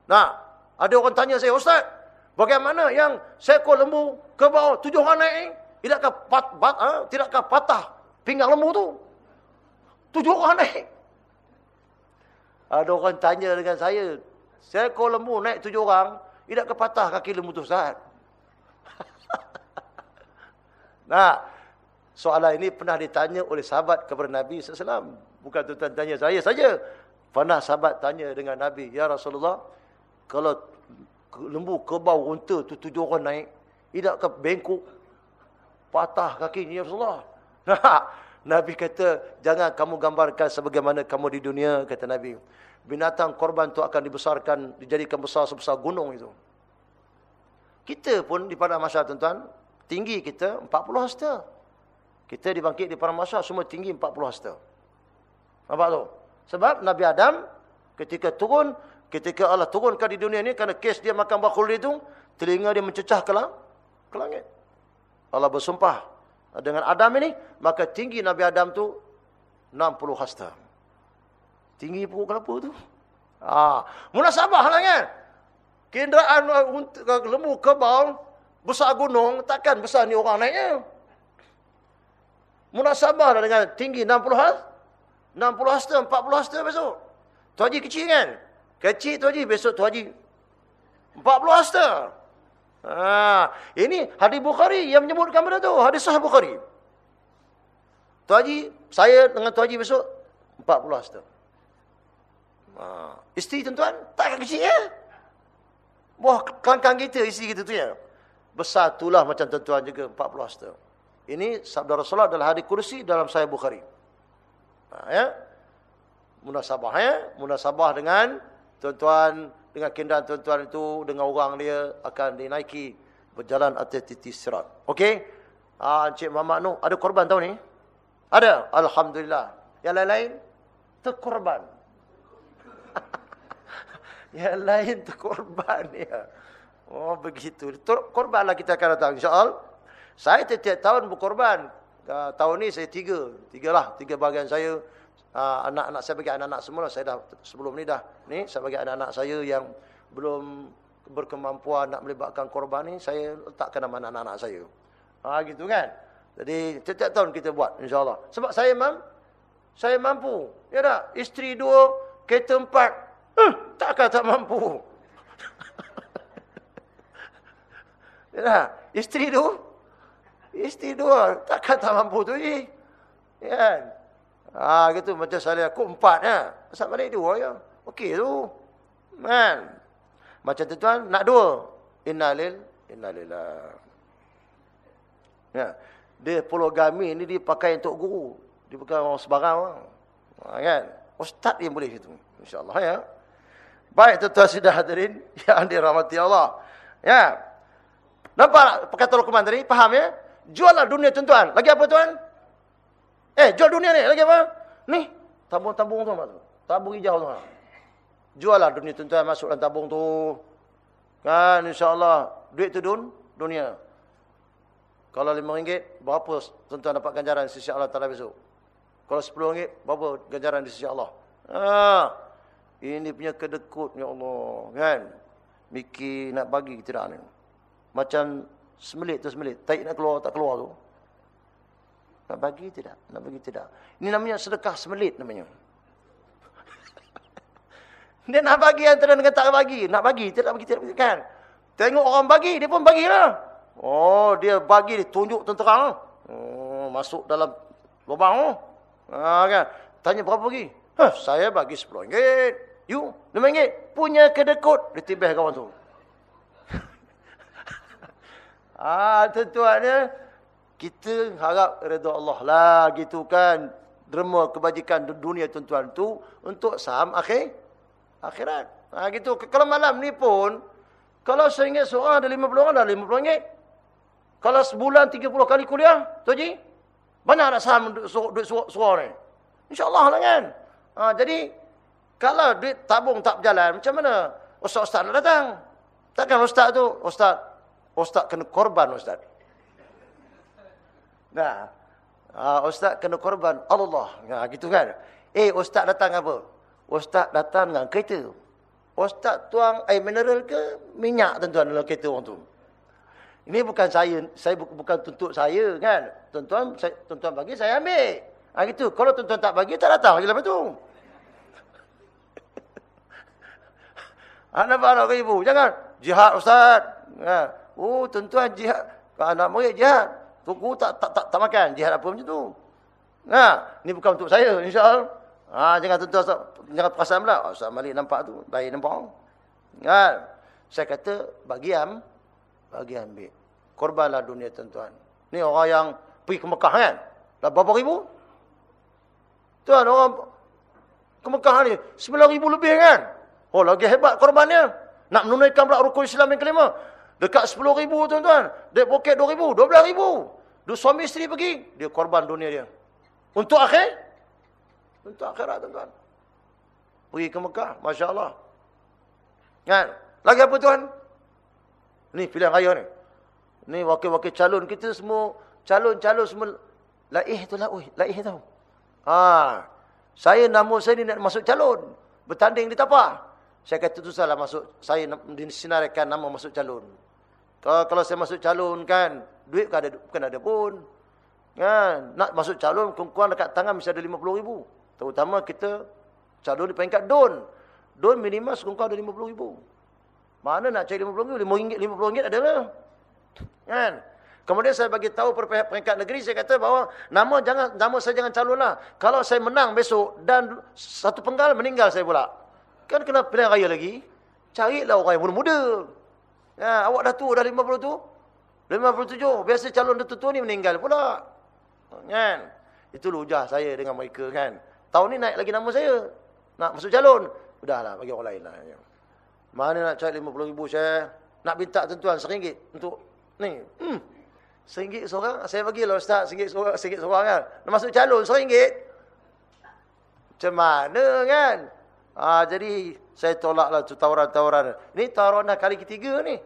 Nah, ada orang tanya saya, Ustaz, bagaimana yang seekor lembu ke bawah tujuh orang naik? Tidakkah, pat, pat, ha? tidakkah patah pinggang lembu tu? Tujuh orang naik. Ada orang tanya dengan saya, seekor lembu naik tujuh orang, tidakkah patah kaki lembu tu, Ustaz? Nah, soalan ini pernah ditanya oleh sahabat kepada Nabi SAW. Bukan tuan tanya saya saja. Pernah sahabat tanya dengan Nabi, Ya Rasulullah, kalau lembu kebau unta tu tujuh orang naik, tidak ke bengkok, patah kaki ya Rasulullah. (laughs) Nabi kata, jangan kamu gambarkan sebagaimana kamu di dunia, kata Nabi. Binatang korban tu akan dibesarkan, dijadikan besar sebesar gunung itu. Kita pun di pada masa tuan-tuan, tinggi kita 40 hasta. Kita dibangkit di pada masa semua tinggi 40 hasta. Nampak tu? Sebab Nabi Adam ketika turun Ketika Allah turunkan di dunia ini, kerana kes dia makan bakul itu, telinga dia mencecah ke, lang ke langit. Allah bersumpah dengan Adam ini, maka tinggi Nabi Adam tu 60 hasta. Tinggi pokok kelapa tu. Ah, munasabah lah kan? Kenderaan lembu kebal, besar gunung, takkan besar ni orang naiknya. Munasabah lah dengan tinggi 60 hasta. 60 hasta, 40 hasta besok. Tu haji kecil kan? Kecil tu haji, besok tu haji. 40 hasta. Ha, ini hadis Bukhari yang menyebutkan benda tu. Hadis sahih Bukhari. Tu haji, saya dengan tu haji besok 40 hasta. Ha, isteri tuan-tuan, tak kecil ya? Wah, kelangkang kita, isteri kita tu ya. Besar itulah macam tuan-tuan juga 40 hasta. Ini sabda Rasulullah adalah hadis kursi dalam sahih Bukhari. Ha, ya? Munasabah ya? Munasabah dengan tuan-tuan dengan kendaraan tuan-tuan itu dengan orang dia akan dinaiki berjalan atas titik sirat. Okey? Ah Encik Muhammad Noh, ada korban tahun ni? Ada. Alhamdulillah. Yang lain-lain terkorban. (laughs) Yang lain terkorban ya. Oh begitu. Korbanlah kita akan datang insya-Allah. Saya setiap tahun berkorban. Uh, tahun ni saya tiga. Tiga lah. Tiga bahagian saya Ah, anak-anak saya bagi anak-anak semua saya dah sebelum ni dah ni saya bagi anak-anak saya yang belum berkemampuan nak melibatkan korban ni saya letakkan nama anak-anak saya. Ha gitu kan. Jadi setiap tahun kita buat insya-Allah. Sebab saya mam saya mampu. Ya tak? Isteri dua, kereta empat. Eh, takkan tak mampu. (laughs) ya? Isteri dua. Isteri dua, takkan tak mampu tu ni. Ya? Ah gitu macam saya aku empat ya. Asal balik dua ya. Okey tu. Man. Macam tu tuan nak dua. Innalil innalillah. Ya. Dia polygami ni dia pakai untuk guru. Dia bukan orang sebarang orang. Ha, kan? Ustaz yang boleh situ. Insya-Allah ya. Baik tuan-tuan sudah hadirin (laughs) yang dirahmati Allah. Ya. Nampak perkataan Luqman tadi? Faham ya? Juallah dunia tuan-tuan. Lagi apa tuan? Eh, jual dunia ni. Lagi apa? Ni. Tabung-tabung tu. Tabung hijau tu. Juallah dunia tuan-tuan masuk dalam tabung tu. Kan, insyaAllah. Duit tu dun, dunia. Kalau lima ringgit, berapa tuan-tuan dapat ganjaran sisi Allah Ta'ala besok? Kalau sepuluh ringgit, berapa ganjaran di sisi Allah? Ha. Ini punya kedekut, ya Allah. Kan? Mikir nak bagi tidak ni. Macam semelit tu semelit. Tak nak keluar, tak keluar tu. Nak bagi tidak? Nak bagi tidak? Ini namanya sedekah semelit namanya. (laughs) Dia nak bagi antara dengan tak bagi. Nak bagi, tidak bagi, tidak. Kan? Tengok orang bagi, dia pun bagilah. Oh, dia bagi, dia tunjuk tentera. Oh, masuk dalam lubang. Ha, kan? Tanya berapa bagi? Huh, saya bagi RM10. You, RM5. Punya kedekut. Dia tibih kawan tu. Ah, tentuannya, kita harap redha Allah lah. Gitu kan. Derma kebajikan dunia tuan-tuan tu untuk saham akhir akhirat. Ha, gitu. Kalau malam ni pun, kalau seringgit seorang ada lima puluh orang, dah lima puluh ringgit. Kalau sebulan tiga puluh kali kuliah, tu Haji, banyak nak saham duit suara ni. InsyaAllah lah kan. Ha, jadi, kalau duit tabung tak berjalan, macam mana? Ustaz-ustaz datang. Takkan ustaz tu, ustaz, ustaz kena korban ustaz. Nah, ha, ustaz kena korban Allah. Ha, gitu kan. Eh, ustaz datang apa? Ustaz datang dengan kereta. Ustaz tuang air mineral ke minyak tuan-tuan dalam kereta orang tu. Ini bukan saya, saya bukan tuntut saya kan. Tuan-tuan tuan-tuan bagi saya ambil. Ha gitu. Kalau tuan-tuan tak bagi tak datang lagi lepas tu. (laughs) Anak anak ke ibu, jangan jihad ustaz. Ha. Oh, tuan-tuan jihad. Anak murid jihad. Tuku tak tak tak, tak makan jihad apa macam tu. Nah, ha. ini bukan untuk saya insya-Allah. Ha, jangan tuan-tuan jangan perasan pula. Oh, Ustaz Malik nampak tu. Baik nampak. Kan? Saya kata, bagi am, bagi ambil. Korbanlah dunia tuan-tuan. Ni orang yang pergi ke Mekah kan? Dah berapa ribu? Tuan, orang ke Mekah ni, sembilan ribu lebih kan? Oh, lagi hebat korbannya. Nak menunaikan pula rukun Islam yang kelima. Dekat sepuluh ribu tuan-tuan. Dia poket dua ribu, dua belas ribu. Dua suami isteri pergi. Dia korban dunia dia. Untuk akhir, untuk akhirat tuan-tuan. Pergi ke Mekah, Masya Allah. Kan? Lagi apa tuan? Ni pilihan raya ni. Ni wakil-wakil calon kita semua, calon-calon semua, laih tu ui, laih tau. Ha. Saya nama saya ni nak masuk calon. Bertanding di tapak. Saya kata tu salah masuk, saya disinarikan nama masuk calon. Kalau, kalau saya masuk calon kan, duit bukan ada, bukan ada pun. Kan? Nak masuk calon, kurang dekat tangan mesti ada 50 ribu. Terutama kita calon di peringkat don. Don minimal sekurang ada RM50,000. Mana nak cari RM50,000? RM5, RM50 adalah. Kan? Kemudian saya bagi tahu per peringkat negeri, saya kata bahawa nama jangan nama saya jangan calonlah. Kalau saya menang besok dan satu penggal meninggal saya pula. Kan kena pilihan raya lagi. Carilah orang yang muda-muda. Ya, awak dah tua, dah 50 tu. 57. Biasa calon tua-tua ni meninggal pula. Kan? Itu lujah saya dengan mereka kan. Tahun ni naik lagi nama saya. Nak masuk calon. Udahlah, bagi orang lain lah. Mana nak cari RM50,000 saya? Nak minta tentuan RM1 untuk ni. Hmm. RM1 seorang. Saya bagilah Ustaz RM1 seorang, RM1 seorang kan. Nak masuk calon RM1. Macam mana kan? Ha, jadi, saya tolaklah tu tawaran-tawaran. Ni tawaran dah kali ketiga ni.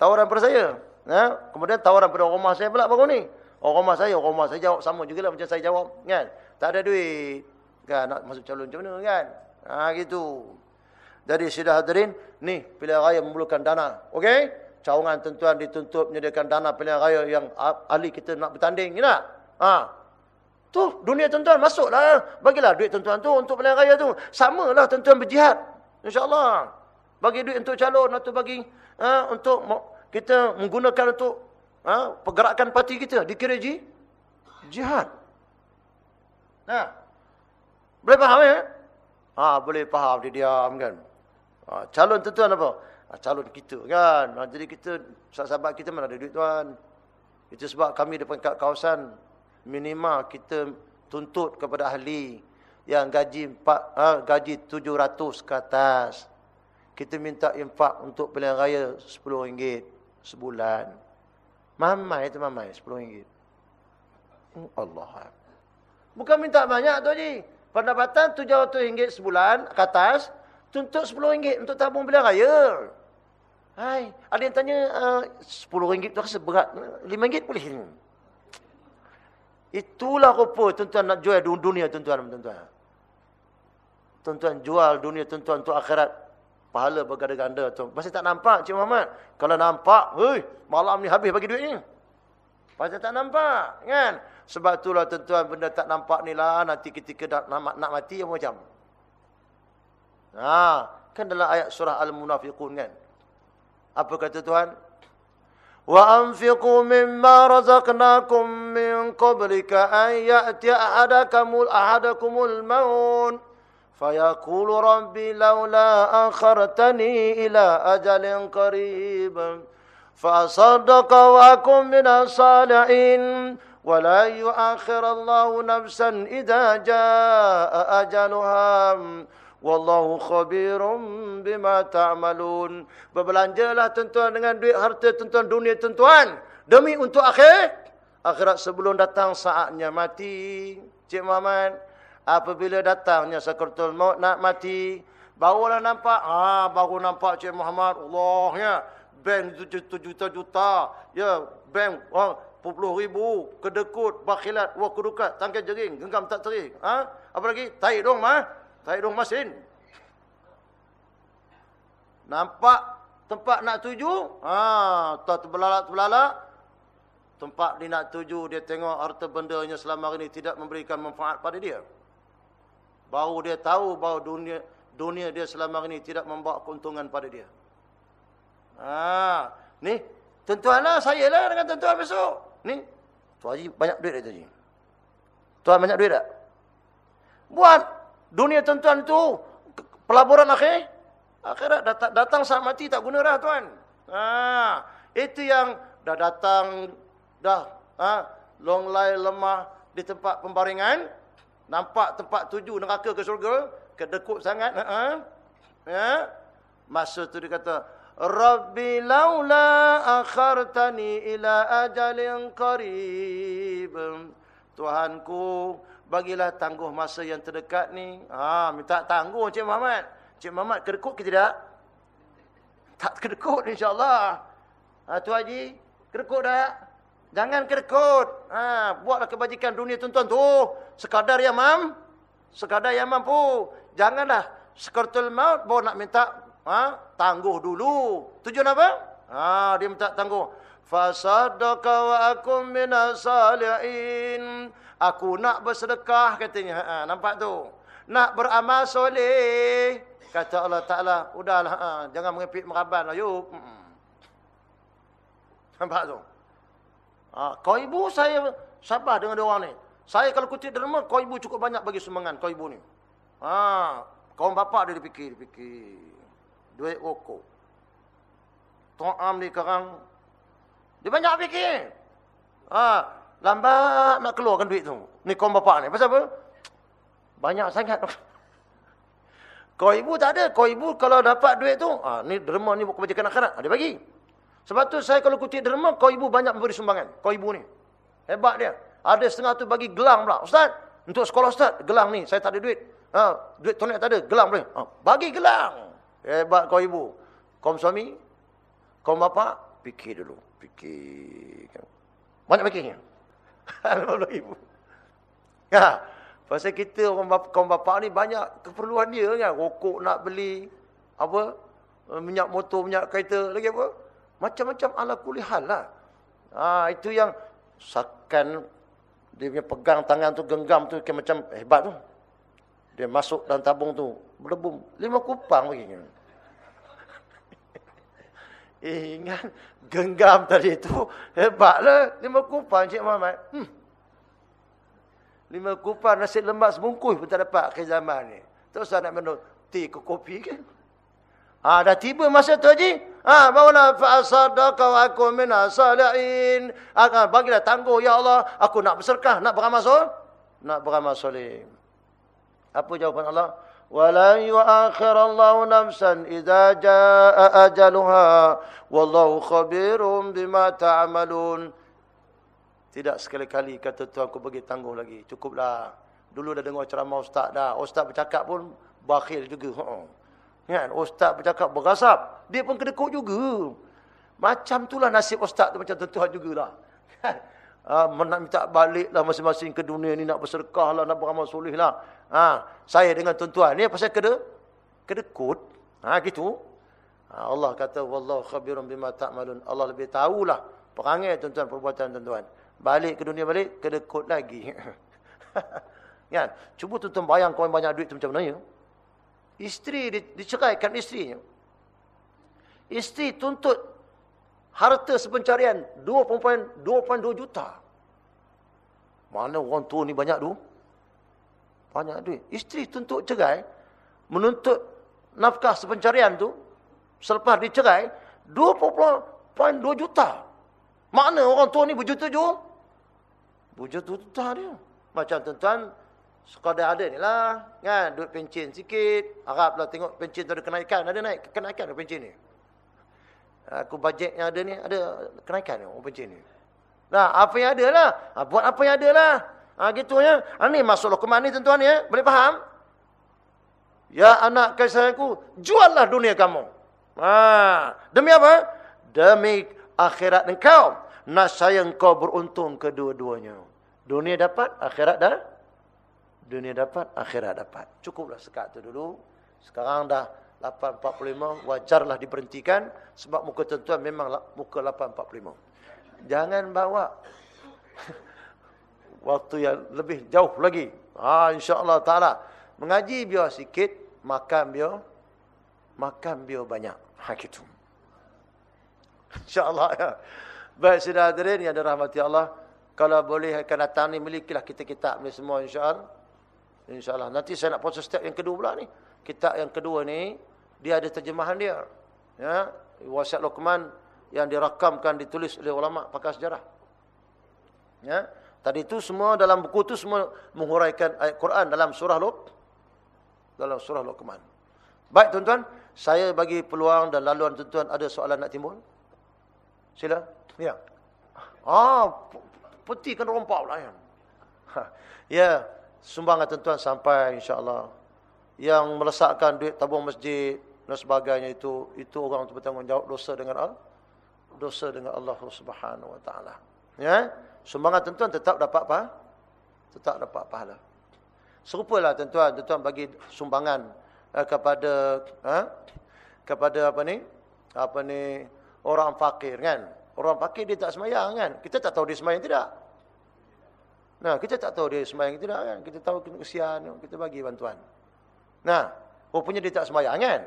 Tawaran pada saya. Ha? Kemudian tawaran pada rumah saya pula baru ni. Orang rumah saya, orang rumah saya jawab sama juga lah macam saya jawab. Kan? Tak ada duit. Kan nak masuk calon macam mana kan? Ha gitu. Jadi sudah hadirin, ni pilihan raya memerlukan dana. Okey? Cawangan tentuan dituntut menyediakan dana pilihan raya yang ahli kita nak bertanding, ya tak? Ha. Tu dunia tentuan masuklah. Bagilah duit tentuan tu untuk pilihan raya tu. Samalah tentuan berjihad. Insya-Allah. Bagi duit untuk calon atau bagi ha, untuk kita menggunakan untuk ha, pergerakan parti kita dikira jihad. Nah. Boleh faham ya? Ha, boleh faham dia diam kan. Ha, calon tuan apa? Ha, calon kita kan. Ha, jadi kita sahabat kita mana ada duit tuan. Itu sebab kami peringkat kawasan minimal kita tuntut kepada ahli yang gaji 4 ha, gaji 700 ke atas. Kita minta infak untuk pilihan raya RM10 sebulan. Mamai itu mamai RM10. Allah. Bukan minta banyak tu Haji. Pendapatan RM700 sebulan ke atas, tuntut RM10 untuk tabung pilihan raya. Hai, ada yang tanya uh, RM10 tu rasa berat. RM5 boleh. Itulah rupa tuan-tuan nak jual dunia tuan-tuan. Tuan-tuan jual dunia tuan-tuan untuk akhirat. Pahala berganda-ganda tu. Pasti tak nampak Cik Muhammad. Kalau nampak, hei, malam ni habis bagi duit ni. Pasti tak nampak. Kan? Sebab itulah tuan-tuan benda tak nampak ni lah. Nanti ketika nak, nak, nak mati macam. Ha, Kan dalam ayat surah Al-Munafiqun kan. Apa kata Tuhan? وأنفقوا مما رزقناكم من قبلك أن يأتي أحدكم, أحدكم الموت. فيقول ربي لولا أخرتني إلى أجل قريب. فأصدق وأكن من الصالحين. ولا يؤخر الله نفسا إذا جاء أجلها. Wallahu khabirum bima ta'amalun. Berbelanjalah tuan-tuan dengan duit harta tuan-tuan dunia tuan-tuan. Demi untuk akhir. Akhirat sebelum datang saatnya mati. Cik Muhammad. Apabila datangnya sakratul maut nak mati. Barulah nampak. ah Baru nampak Cik Muhammad. Allahnya. Bank juta-juta. Ya. Bank. Oh, puluh ribu. Kedekut. Bakhilat. wakudukat. Tangkai jering. Genggam tak terik. Ha? Apa lagi? Taik dong mah. Dong masin. Nampak tempat nak tuju? Ha, tak terbelalak-terbelalak. Tempat dia nak tuju, dia tengok harta bendanya selama ini tidak memberikan manfaat pada dia. Baru dia tahu bahawa dunia dunia dia selama ini tidak membawa keuntungan pada dia. Ha, ni, tentuanlah saya lah dengan tentuan besok. Ni, Tuan Haji banyak duit tak Tuan Tuan banyak duit tak? Buat dunia tuan-tuan tu pelaburan akhir. Akhirat datang, datang saat mati tak guna dah tuan. Ha, itu yang dah datang dah ha, long lay lemah di tempat pembaringan. Nampak tempat tuju neraka ke syurga. Kedekut sangat. Ha, ha, ha. Masa tu dia kata, Rabbi laula akhartani ila ajalin qarib. Tuhanku, bagilah tangguh masa yang terdekat ni. Ha, minta tangguh Cik Muhammad. Cik Muhammad kedekut ke tidak? Tak kedekut insya-Allah. Ha, Tuan Haji, kedekut tak? Jangan kedekut. Ha, buatlah kebajikan dunia tuan-tuan tu. Sekadar yang mam. Sekadar yang mampu. Janganlah sekertul maut baru nak minta ha? tangguh dulu. Tujuan apa? Ha, dia minta tangguh. Fasadaka wa akum minasalihin. Aku nak bersedekah katanya. Ha, nampak tu? Nak beramal soleh. Kata Allah Ta'ala, udahlah, ha, jangan mengepit meraban lah, yuk. Nampak tu? Ha, kau ibu saya sabar dengan dia orang ni. Saya kalau kutip derma, kau ibu cukup banyak bagi sumbangan kau ibu ni. Ha, kau bapak dia dipikir, dipikir duit rokok. Tuam ni sekarang, dia banyak fikir. Ha, lambat nak keluarkan duit tu. Ni kaum bapak ni. Pasal apa? Banyak sangat. (laughs) Kau ibu tak ada. Kau ibu kalau dapat duit tu, ha, ni derma ni buat kebajikan akhirat. Ha, dia bagi. Sebab tu saya kalau kutip derma, kau ibu banyak memberi sumbangan. Kau ibu ni. Hebat dia. Ada setengah tu bagi gelang pula. Ustaz, untuk sekolah Ustaz, gelang ni. Saya tak ada duit. Ha, duit tonek tak ada. Gelang boleh. Ha, bagi gelang. Hebat kau ibu. Kau suami, kau bapa, fikir dulu. Fikir. Mana fikirnya? (laughs) Kalau ibu. Ya, pasal kita orang bapa, kaum bapa ni banyak keperluan dia kan. Rokok nak beli, apa? Minyak motor, minyak kereta, lagi apa? Macam-macam ala kulihal lah. Ha, itu yang sakan dia punya pegang tangan tu, genggam tu, macam hebat tu. Dia masuk dalam tabung tu, berbum. Lima kupang begini. Ingat genggam tadi tu hebatlah lima kupang Cik Muhammad. Hmm. Lima kupang nasi lemak sebungkus pun tak dapat ke zaman ni. Usah nak minum teh ke kopi ke. Ha, dah tiba masa tu Haji. Ha, barulah fa'asadaka wa aku minasalihin. Akan bagilah tangguh ya Allah. Aku nak berserkah, nak beramal soleh. Nak beramal soleh. Apa jawapan Allah? Wala yu'akhirallahu nafsan idza jaa ajaluha wallahu khabirum bima ta'malun. Tidak sekali-kali kata Tuhan aku bagi tangguh lagi. Cukuplah. Dulu dah dengar ceramah ustaz dah. Ustaz bercakap pun bakhil juga. Kan? Ustaz bercakap bergasap. Dia pun kedekut juga. Macam itulah nasib ustaz tu macam tuan jugalah. (laughs) Ha, nak minta baliklah masing-masing ke dunia ni nak bersedekah lah, nak beramal soleh lah. Ha, saya dengan tuan-tuan ni pasal kede kedekut. Ha gitu. Ha, Allah kata wallahu khabirun bima ta'malun. Allah lebih tahulah perangai tuan-tuan perbuatan tuan-tuan. Balik ke dunia balik kedekut lagi. (laughs) kan? Cuba tuan-tuan bayang kau banyak duit tu macam mana ya? Isteri diceraikan isterinya. Isteri tuntut harta sepencarian 2.2 juta. Mana orang tua ni banyak tu? Banyak duit. Isteri tuntut cerai. Menuntut nafkah sepencarian tu. Selepas dicerai. 2.2 juta. Mana orang tua ni berjuta ju? Berjuta-juta dia. Macam tuan-tuan. Sekadar ada ni lah. Kan? Duit pencin sikit. Harap lah tengok pencin tu ada kenaikan. Ada naik kenaikan ada pencin ni. Aku bajet yang ada ni. Ada kenaikan ni pencin ni. Nah, apa yang ada lah. Ha, buat apa yang ada lah. Ha, gitu ya. Ha, ni masuk lokuman ni tuan-tuan ya. Boleh faham? Ya anak kasihku, juallah dunia kamu. Ha, demi apa? Demi akhirat engkau. Nasaya engkau beruntung kedua-duanya. Dunia dapat, akhirat dah. Dunia dapat, akhirat dapat. Cukuplah sekat tu dulu. Sekarang dah 8.45, wajarlah diberhentikan. Sebab muka tuan-tuan memang muka 8.45. Jangan bawa (laughs) waktu yang lebih jauh lagi. Ha, InsyaAllah ta'ala. Mengaji biar sikit, makan biar, makan biar banyak. Ha, gitu. InsyaAllah ya. Baik, sudah hadirin yang dirahmati Allah. Kalau boleh akan datang ni, milikilah kita kitab ni semua insyaAllah. InsyaAllah. Nanti saya nak proses step yang kedua pula ni. Kitab yang kedua ni, dia ada terjemahan dia. Ya, Wasiat Luqman yang dirakamkan ditulis oleh ulama pakar sejarah. Ya. Tadi itu semua dalam buku itu semua menghuraikan ayat Quran dalam surah Luq dalam surah Luqman. Baik tuan-tuan, saya bagi peluang dan laluan tuan-tuan ada soalan nak timbul? Sila. Ya. Ah, putih kan rompak pula ya. Ya, sumbangan tuan-tuan sampai insya-Allah. Yang melesakkan duit tabung masjid dan sebagainya itu itu orang tu bertanggungjawab dosa dengan Allah dosa dengan Allah Subhanahu wa taala. Ya. Sumbangan tuan-tuan tetap dapat apa? Tetap dapat pahala. Serupalah tuan-tuan, tuan-tuan bagi sumbangan eh, kepada eh, kepada apa ni? Apa ni? Orang fakir kan? Orang fakir dia tak semayang kan? Kita tak tahu dia semayang tidak. Nah, kita tak tahu dia semayang tidak kan? Kita tahu kesian, kita bagi bantuan. Nah, rupanya dia tak semayang kan?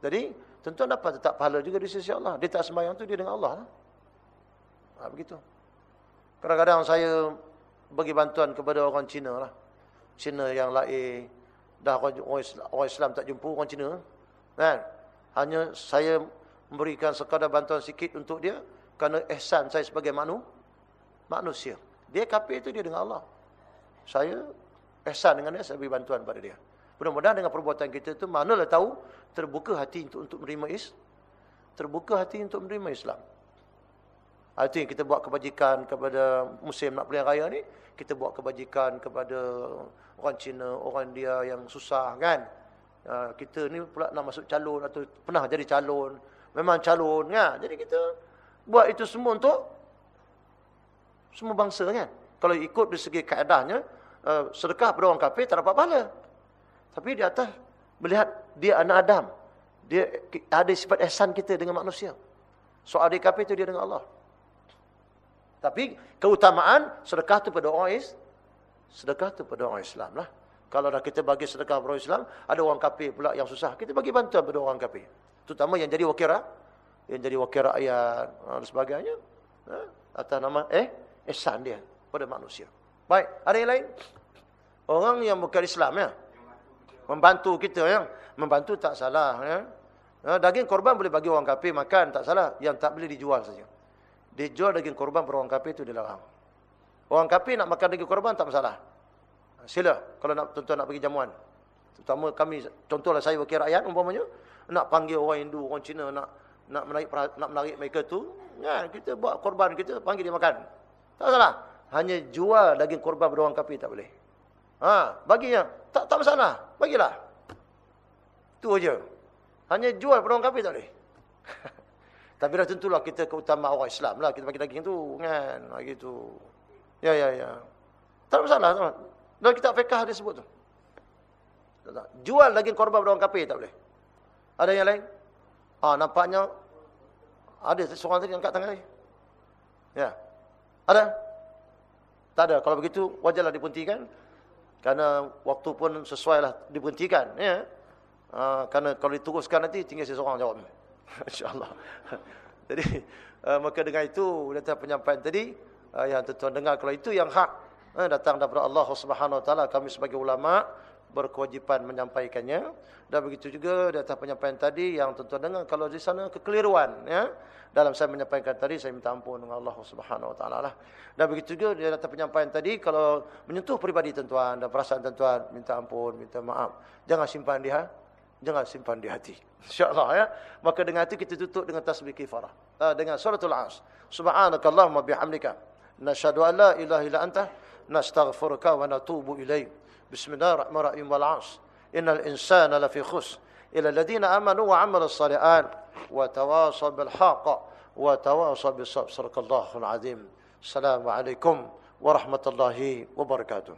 Jadi, tentu dapat tetap pahala juga di sisi Allah. Dia tak sembahyang tu dia dengan Allah. Ha, begitu. Kadang-kadang saya bagi bantuan kepada orang Cina lah. Cina yang lain. Dah orang, orang Islam tak jumpa orang Cina. Kan? Hanya saya memberikan sekadar bantuan sikit untuk dia. Kerana ihsan saya sebagai manu, manusia. Dia kafir itu dia dengan Allah. Saya ihsan dengan dia, saya beri bantuan pada dia. Mudah-mudahan dengan perbuatan kita itu manalah tahu terbuka hati untuk untuk menerima is terbuka hati untuk menerima Islam. Itu yang kita buat kebajikan kepada musim nak pilihan raya ni, kita buat kebajikan kepada orang Cina, orang India yang susah kan. kita ni pula nak masuk calon atau pernah jadi calon, memang calon kan. Jadi kita buat itu semua untuk semua bangsa kan. Kalau ikut dari segi kaedahnya, eh, sedekah pada orang kafir tak dapat pahala. Tapi di atas melihat dia anak Adam. Dia ada sifat ihsan kita dengan manusia. Soal kafir itu dia dengan Allah. Tapi keutamaan sedekah itu pada orang Islam. Sedekah itu pada orang Islam lah. Kalau dah kita bagi sedekah pada orang Islam, ada orang kafir pula yang susah. Kita bagi bantuan pada orang kafir. Terutama yang jadi wakil Yang jadi wakil rakyat dan sebagainya. Ha? Atas nama eh ihsan dia pada manusia. Baik, ada yang lain? Orang yang bukan Islam ya membantu kita ya. Membantu tak salah ya. Ha, daging korban boleh bagi orang kafir makan tak salah, yang tak boleh dijual saja. Dijual daging korban pada orang kafir itu dilarang. Orang kafir nak makan daging korban tak masalah. Sila kalau nak tuan-tuan nak bagi jamuan. Terutama kami contohlah saya wakil rakyat umpamanya nak panggil orang Hindu, orang Cina nak nak menarik nak menarik mereka tu, ya kita buat korban kita panggil dia makan. Tak salah. Hanya jual daging korban pada orang kafir tak boleh. Ha, baginya tak tak masalah. Bagilah. Tu aja. Hanya jual pada orang kafir tak boleh. (laughs) Tapi dah tentulah kita keutamaan orang Islam lah. Kita bagi daging tu kan. Lagi tu. Ya, ya, ya. Tak masalah. Tak Dalam kitab fiqah dia sebut tu. Jual daging korban pada orang kafir tak boleh. Ada yang lain? Ah, nampaknya ada seorang tadi angkat tangan. Ya. Ada? Tak ada. Kalau begitu wajarlah dipuntikan. Karena waktu pun sesuai lah diberhentikan. Ya. Uh, kerana kalau diteruskan nanti tinggal seseorang jawab. (laughs) InsyaAllah. (laughs) Jadi uh, maka dengan itu datang penyampaian tadi uh, yang tuan dengar kalau itu yang hak uh, datang daripada Allah Subhanahu Taala kami sebagai ulama berkewajipan menyampaikannya dan begitu juga datang penyampaian tadi yang tuan-tuan dengar kalau di sana kekeliruan ya dalam saya menyampaikan tadi saya minta ampun dengan Allah Subhanahu Wa Taala lah. Dan begitu juga dia datang penyampaian tadi kalau menyentuh pribadi tuan-tuan dan perasaan tuan-tuan minta ampun, minta maaf. Jangan simpan dia jangan simpan di hati. Insya-Allah ya. Maka dengan itu kita tutup dengan tasbih kifarah. Uh, dengan suratul As. Subhanakallahumma bihamdika nasyhadu an la ilaha illa anta nastaghfiruka wa natubu ilaik. بسم الله الرحمن الرحيم والعصر. إن الإنسان لفي خسر. إلى الذين آمنوا وعملوا الصالحات وتواصوا بالحق وتواصوا بالصبر. صدق الله العظيم. السلام عليكم ورحمة الله وبركاته.